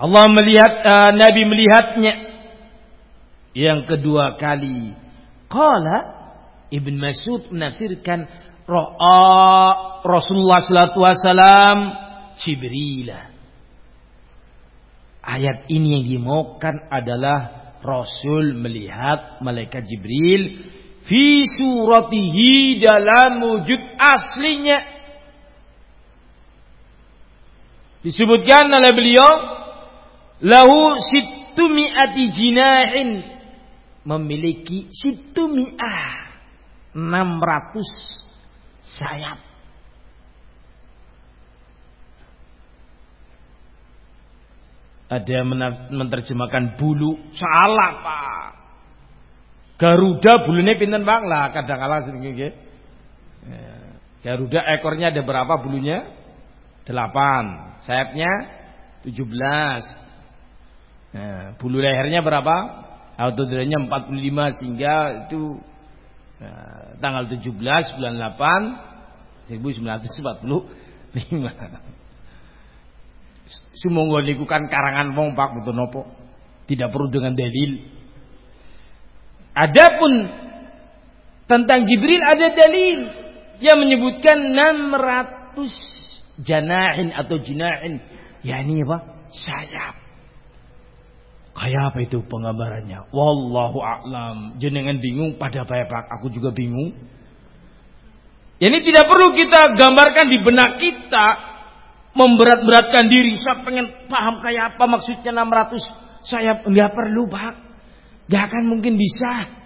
Allah melihat uh, Nabi melihatnya yang kedua kali. Qala Ibn Mas'ud menafsirkan ra'a Rasulullah sallallahu alaihi wasallam Jibril. Ayat ini yang dimaukan adalah Rasul melihat malaikat Jibril fi suratihi dalam wujud aslinya. Disebutkan oleh beliau lahu situmi'ati jinahin memiliki situmi'ah 600 sayap. Ada yang menerjemahkan bulu. Salah pak. Garuda bulunya pinten bang lah kadang kala ya. Garuda ekornya ada berapa bulunya? Delapan. Sayapnya tujuh belas. Nah, bulu lehernya berapa? Autodrenya 45 sehingga itu Nah, tanggal 17 bulan 8 1945. Sumangga niku kan karangan wong Pak betul nopo. Tidak perlu dengan dalil. Adapun tentang Jibril ada dalil yang menyebutkan 600 janahin atau jinahin. Ya ini apa? Sayap. Kayak apa itu penggambarannya? Wallahu a'lam. Jenengan bingung pada Pak, aku juga bingung. Ini tidak perlu kita gambarkan di benak kita memberat-beratkan diri. Saya pengen paham kayak apa maksudnya 600 saya nggak perlu pak. Gak akan mungkin bisa.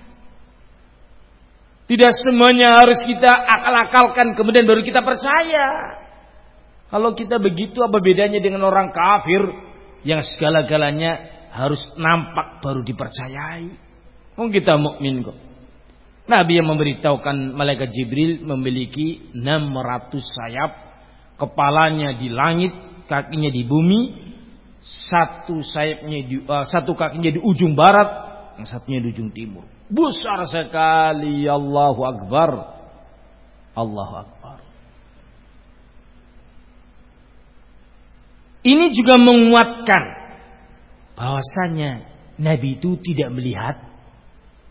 Tidak semuanya harus kita akal-akalkan kemudian baru kita percaya. Kalau kita begitu apa bedanya dengan orang kafir yang segala-galanya harus nampak baru dipercayai. Oh kita mukmin kok. Nabi yang memberitahukan malaikat Jibril memiliki 600 sayap, kepalanya di langit, kakinya di bumi, satu sayapnya di uh, satu kakinya di ujung barat, yang satunya di ujung timur. Besar sekali Allahu Akbar. Allahu Akbar. Ini juga menguatkan bahwasanya Nabi itu tidak melihat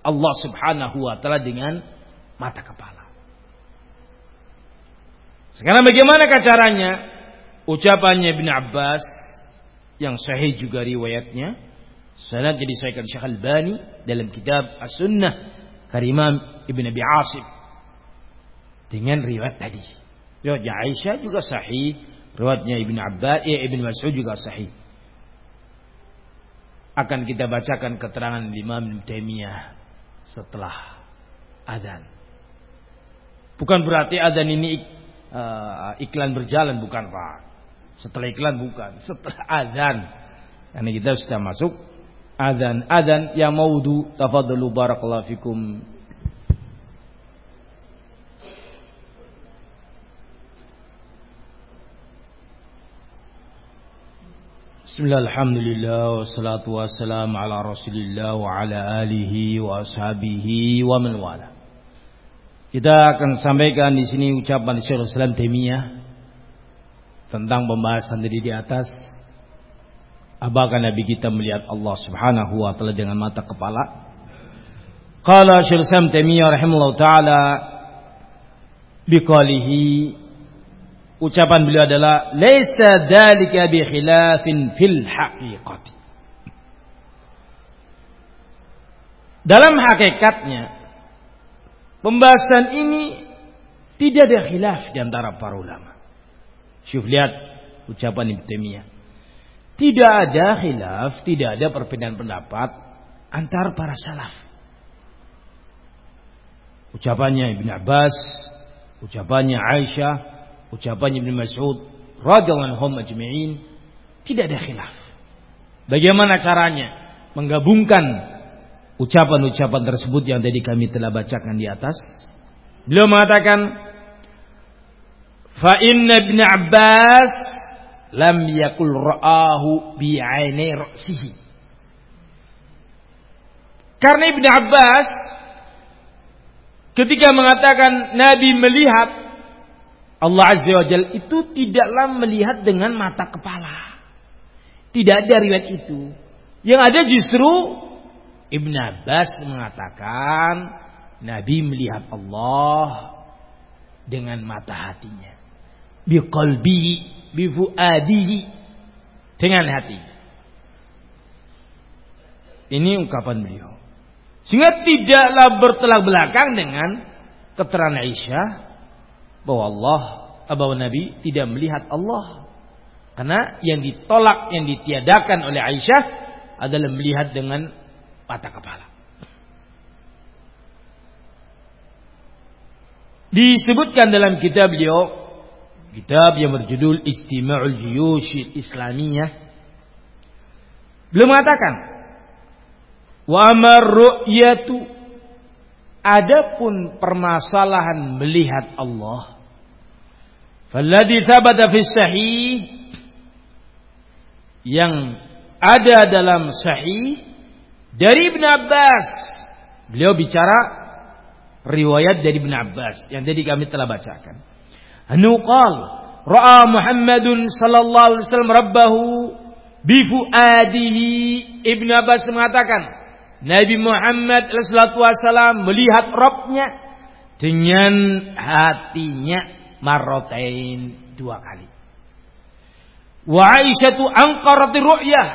Allah Subhanahu wa taala dengan mata kepala. Sekarang bagaimana caranya? Ucapannya Ibn Abbas yang sahih juga riwayatnya. Sanad jadi saya Syekh Al-Bani dalam kitab As-Sunnah karimam Ibn Abi Asim dengan riwayat tadi. Riwayat Aisyah juga sahih, riwayatnya Ibn Abbas, eh, Ibn Mas'ud juga sahih. Akan kita bacakan keterangan Imam Taimiyah setelah adzan. Bukan berarti adzan ini uh, iklan berjalan bukan Pak. Setelah iklan bukan, setelah adzan. Karena kita sudah masuk adzan. Adzan yang maudu tafadhalu barakallahu fikum. Bismillah, alhamdulillah, wassalatu wassalamu ala rasulillah wa ala alihi wa ashabihi wa man wala. Kita akan sampaikan di sini ucapan Syaikhul Islam Taimiyah tentang pembahasan dari di atas apakah Nabi kita melihat Allah Subhanahu wa taala dengan mata kepala? Qala Syaikhul Islam Taimiyah rahimahullah taala biqalihi Ucapan beliau adalah laisa dzalika bi khilafin fil haqiqati. Dalam hakikatnya pembahasan ini tidak ada khilaf di antara para ulama. Syuf lihat ucapan Ibnu Taimiyah. Tidak ada khilaf, tidak ada perbedaan pendapat antar para salaf. Ucapannya Ibn Abbas, ucapannya Aisyah, ucapannya Ibn Mas'ud radhiyallahu anhum ajma'in tidak ada khilaf. Bagaimana caranya menggabungkan ucapan-ucapan tersebut yang tadi kami telah bacakan di atas? Beliau mengatakan fa inna Ibn Abbas lam yakul ra'ahu bi ra'sihi. Karena Ibn Abbas ketika mengatakan Nabi melihat Allah Azza wa Jal itu tidaklah melihat dengan mata kepala. Tidak ada riwayat itu. Yang ada justru Ibn Abbas mengatakan Nabi melihat Allah dengan mata hatinya. Biqalbihi, bifuadihi. Dengan hati. Ini ungkapan beliau. Sehingga tidaklah bertelak belakang dengan keterangan Aisyah bahwa Allah bahwa Nabi tidak melihat Allah. Karena yang ditolak, yang ditiadakan oleh Aisyah adalah melihat dengan mata kepala. Disebutkan dalam kitab beliau, kitab yang berjudul Istima'ul Juyush Islamiyah. Beliau mengatakan, Wa amar ru'yatu Adapun permasalahan melihat Allah Falladhi thabata sahih yang ada dalam sahih dari Ibn Abbas. Beliau bicara riwayat dari Ibn Abbas yang tadi kami telah bacakan. Anu qal ra'a Muhammadun sallallahu alaihi wasallam rabbahu bi fuadihi. Ibn Abbas mengatakan Nabi Muhammad sallallahu wasallam melihat Rabbnya dengan hatinya marrotain dua kali. Wa Aisyah tu angkarati ru'yah.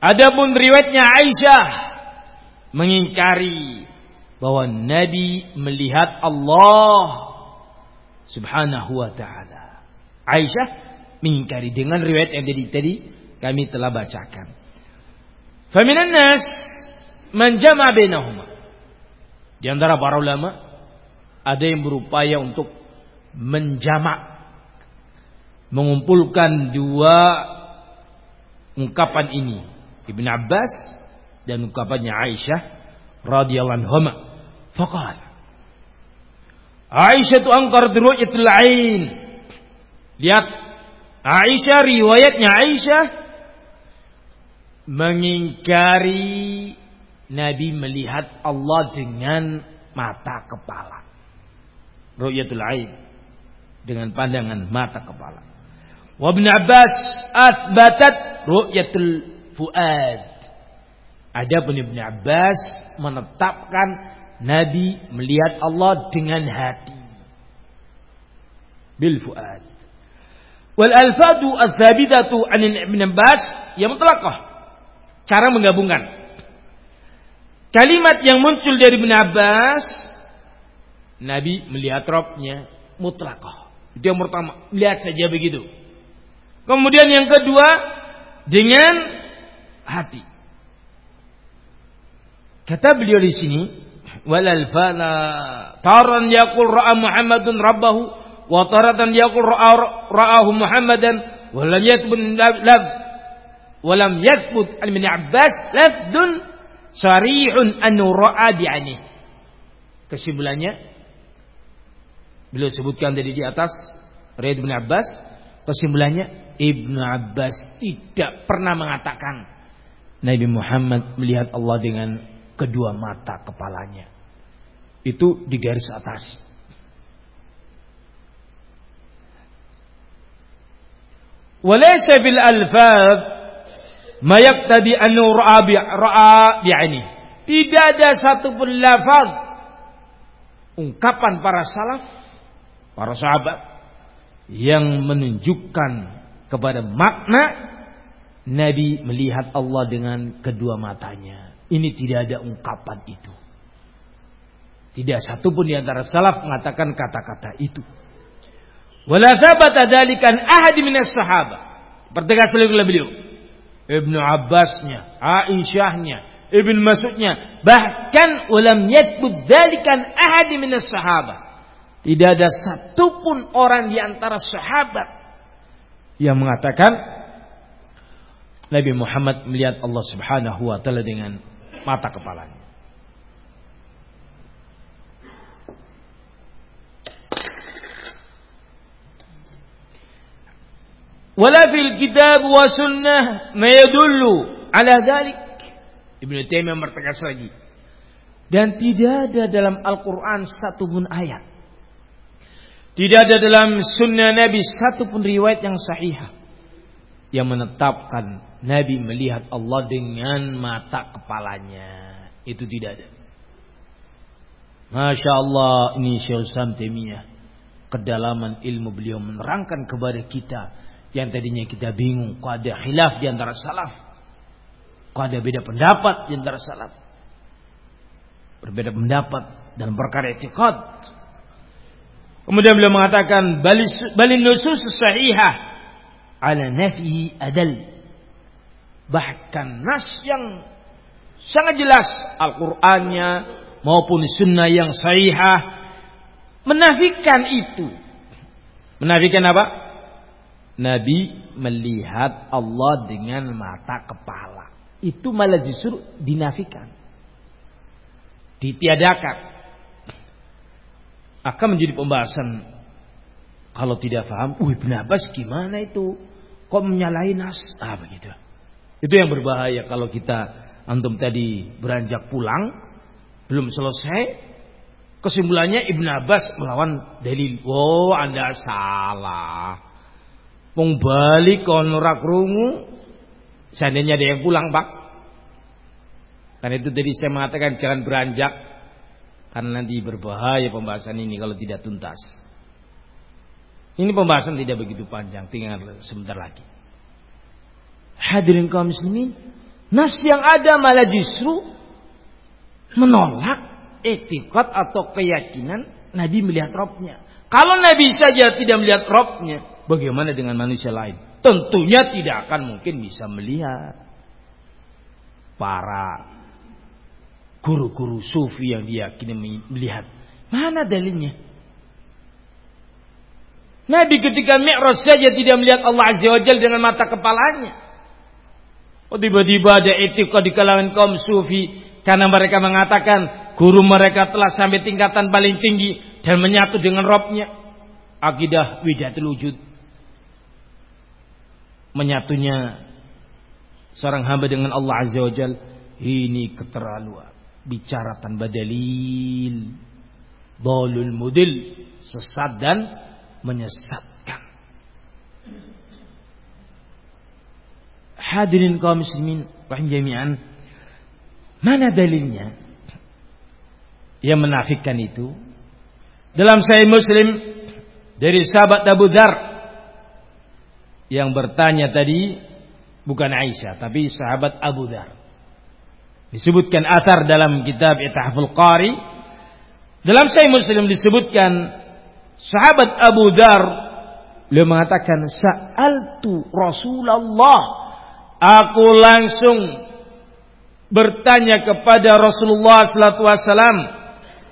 Adapun riwayatnya Aisyah mengingkari bahwa Nabi melihat Allah Subhanahu wa taala. Aisyah mengingkari dengan riwayat yang tadi tadi kami telah bacakan. Faminan nas man jama'. Di antara para ulama ada yang berupaya untuk menjamak mengumpulkan dua ungkapan ini Ibn Abbas dan ungkapannya Aisyah radhiyallahu anha faqal Aisyah tu angkar ru'yatul ain lihat Aisyah riwayatnya Aisyah mengingkari Nabi melihat Allah dengan mata kepala ru'yatul ain dengan pandangan mata kepala. Wa Ibn Abbas atbatat ru'yatul fuad. Adapun Ibn Abbas menetapkan Nabi melihat Allah dengan hati. Bil fuad. Wal alfadu ats-tsabitatu an Ibn Abbas yang mutlaqah. Cara menggabungkan. Kalimat yang muncul dari Ibn Abbas Nabi melihat robnya mutlaqah. Itu yang pertama, melihat saja begitu. Kemudian yang kedua dengan hati. Kata beliau di sini, walal fala taran yaqul ra'a Muhammadun rabbahu wa taratan yaqul ra'a ra'ahu Muhammadan wa lam yathbut lab wa lam yathbut an min Abbas lafdun sarihun an ra'a bi'ani. Kesimpulannya beliau sebutkan tadi di atas Raid bin Abbas kesimpulannya Ibnu Abbas tidak pernah mengatakan Nabi Muhammad melihat Allah dengan kedua mata kepalanya. Itu di garis atas. Walaysa bil alfaz ma yaqtadi an ra'a bi'ani. Tidak ada satu pun lafaz ungkapan para salaf, para sahabat yang menunjukkan kepada makna Nabi melihat Allah dengan kedua matanya. Ini tidak ada ungkapan itu. Tidak satu pun di antara salaf mengatakan kata-kata itu. Wala thabata dzalikan ahad minas sahabat. Pertegas oleh beliau. Ibnu Abbasnya, Aisyahnya, Ibn Mas'udnya, bahkan ulam yakbud dzalikan ahad minas sahabat. Tidak ada satu pun orang di antara sahabat yang mengatakan Nabi Muhammad melihat Allah Subhanahu wa taala dengan mata kepalanya. Wala fil kitab wa sunnah ma yadullu ala dhalik. Ibnu Taimiyah mempertegas lagi. Dan tidak ada dalam Al-Quran satu pun ayat. Tidak ada dalam sunnah Nabi satu pun riwayat yang sahih. Yang menetapkan Nabi melihat Allah dengan mata kepalanya. Itu tidak ada. Masya Allah ini Syekh Sam Temiyah. Kedalaman ilmu beliau menerangkan kepada kita. Yang tadinya kita bingung. Kok ada khilaf di antara salaf. Kok ada beda pendapat di antara salaf. Berbeda pendapat dan perkara etikad. Kemudian beliau mengatakan balin nusus sahihah ala nafihi adal Bahkan nas yang sangat jelas Al-Qur'annya maupun sunnah yang sahihah menafikan itu. Menafikan apa? Nabi melihat Allah dengan mata kepala. Itu malah justru dinafikan. Ditiadakan. Akan menjadi pembahasan kalau tidak paham, wih kenapa gimana itu? Kok menyalahi nas? Ah begitu. Itu yang berbahaya kalau kita antum tadi beranjak pulang belum selesai kesimpulannya Ibn Abbas melawan dalil. Oh, Anda salah. Wong balik kon seandainya ada yang pulang, Pak. Karena itu tadi saya mengatakan jangan beranjak karena nanti berbahaya pembahasan ini kalau tidak tuntas. Ini pembahasan tidak begitu panjang, tinggal sebentar lagi. Hadirin kaum muslimin, nas yang ada malah justru menolak etikat atau keyakinan Nabi melihat robnya. Kalau Nabi saja tidak melihat robnya, bagaimana dengan manusia lain? Tentunya tidak akan mungkin bisa melihat. Para guru-guru sufi yang diyakini melihat. Mana dalilnya? Nabi ketika Mi'raj saja tidak melihat Allah Azza wa Jalla dengan mata kepalanya. Oh tiba-tiba ada etika di kalangan kaum sufi karena mereka mengatakan guru mereka telah sampai tingkatan paling tinggi dan menyatu dengan Robnya. Akidah widatul wujud. Menyatunya seorang hamba dengan Allah Azza wa Jal. Ini keterlaluan. Bicara tanpa dalil. Dolul mudil. Sesat dan menyesat. Hadirin kaum muslimin rahim jami'an. Mana dalilnya? Yang menafikan itu. Dalam Sahih Muslim dari sahabat Abu Dhar yang bertanya tadi bukan Aisyah tapi sahabat Abu Dhar. Disebutkan atar dalam kitab Itahful Qari. Dalam Sahih Muslim disebutkan sahabat Abu Dhar beliau mengatakan sa'altu Rasulullah. Aku langsung bertanya kepada Rasulullah sallallahu alaihi wasallam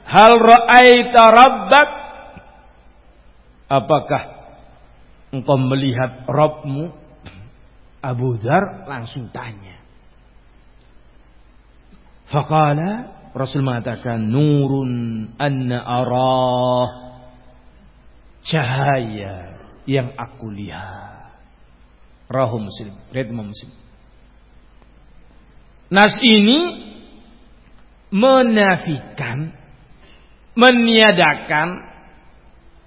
hal ra'aita rabbak? Apakah engkau melihat Rabbmu? Abu Dhar langsung tanya. Faqala Rasul mengatakan nurun anna arah cahaya yang aku lihat. Rahu Muslim, riwayat Muslim. Nas ini menafikan, meniadakan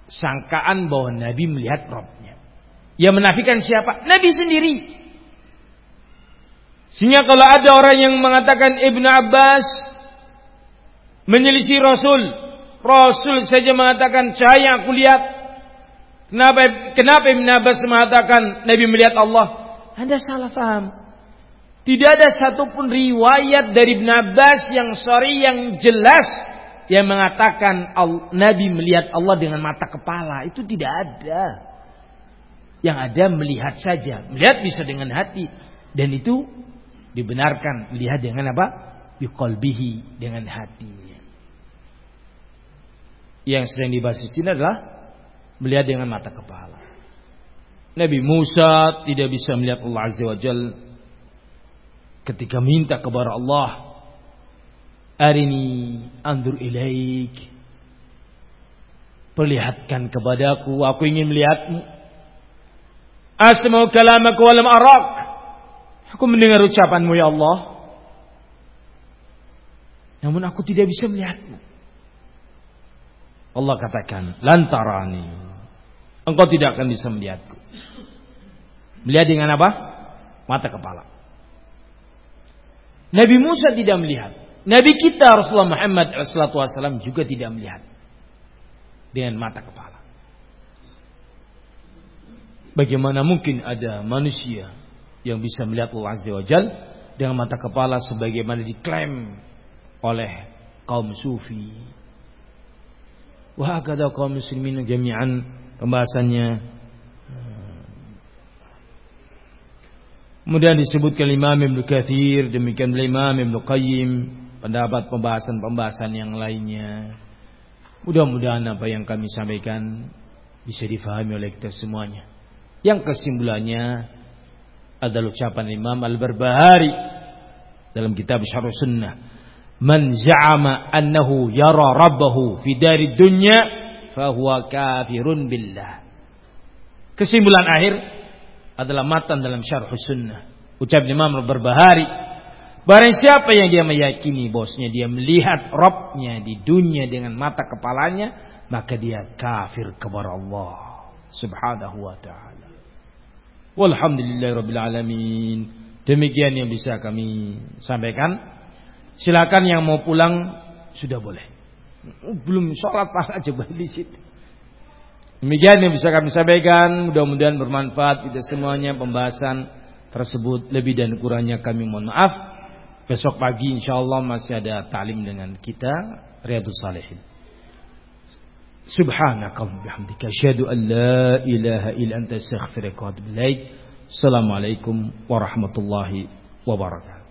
sangkaan bahwa Nabi melihat Robnya. Yang menafikan siapa? Nabi sendiri. Sehingga kalau ada orang yang mengatakan Ibnu Abbas menyelisih Rasul, Rasul saja mengatakan cahaya aku lihat. Kenapa kenapa Ibnu Abbas mengatakan Nabi melihat Allah? Anda salah paham. Tidak ada satupun riwayat dari Ibnu Abbas yang sorry yang jelas yang mengatakan Nabi melihat Allah dengan mata kepala. Itu tidak ada. Yang ada melihat saja. Melihat bisa dengan hati. Dan itu dibenarkan lihat dengan apa? Biqalbihi dengan hatinya. Yang sedang dibahas di sini adalah melihat dengan mata kepala. Nabi Musa tidak bisa melihat Allah Azza wa Jal ketika minta kepada Allah Arini andur ilaik Perlihatkan kepadaku Aku ingin melihatmu Asma'u kalamak walam arak Aku mendengar ucapanmu ya Allah. Namun aku tidak bisa melihatmu. Allah katakan, lantarani. Engkau tidak akan bisa melihatku. Melihat dengan apa? Mata kepala. Nabi Musa tidak melihat. Nabi kita Rasulullah Muhammad SAW juga tidak melihat. Dengan mata kepala. Bagaimana mungkin ada manusia yang bisa melihat Allah Azza wa Jal dengan mata kepala sebagaimana diklaim oleh kaum sufi. Wah kata kaum muslimin jami'an pembahasannya Kemudian disebutkan Imam Ibn Kathir, demikian Imam Ibn Qayyim, pendapat pembahasan-pembahasan yang lainnya. Mudah-mudahan apa yang kami sampaikan bisa difahami oleh kita semuanya. Yang kesimpulannya adalah ucapan Imam Al-Barbahari dalam kitab Syarh Sunnah. Man za'ama annahu yara rabbahu fi dari dunya fahuwa kafirun billah. Kesimpulan akhir adalah matan dalam Syarh Sunnah. Ucapan Imam Al-Barbahari Barang siapa yang dia meyakini bosnya dia melihat Robnya di dunia dengan mata kepalanya, maka dia kafir kepada Allah Subhanahu wa taala. Walhamdulillahirabbil alamin. Demikian yang bisa kami sampaikan. Silakan yang mau pulang sudah boleh. Belum sholat aja boleh di situ. Demikian yang bisa kami sampaikan. Mudah-mudahan bermanfaat kita semuanya pembahasan tersebut lebih dan kurangnya kami mohon maaf. Besok pagi insya Allah masih ada talim dengan kita Riyadus Salihin. Subhanakallahumma bihamdika asyhadu an la ilaha illa anta astaghfiruka wa. Assalamualaikum warahmatullahi wabarakatuh.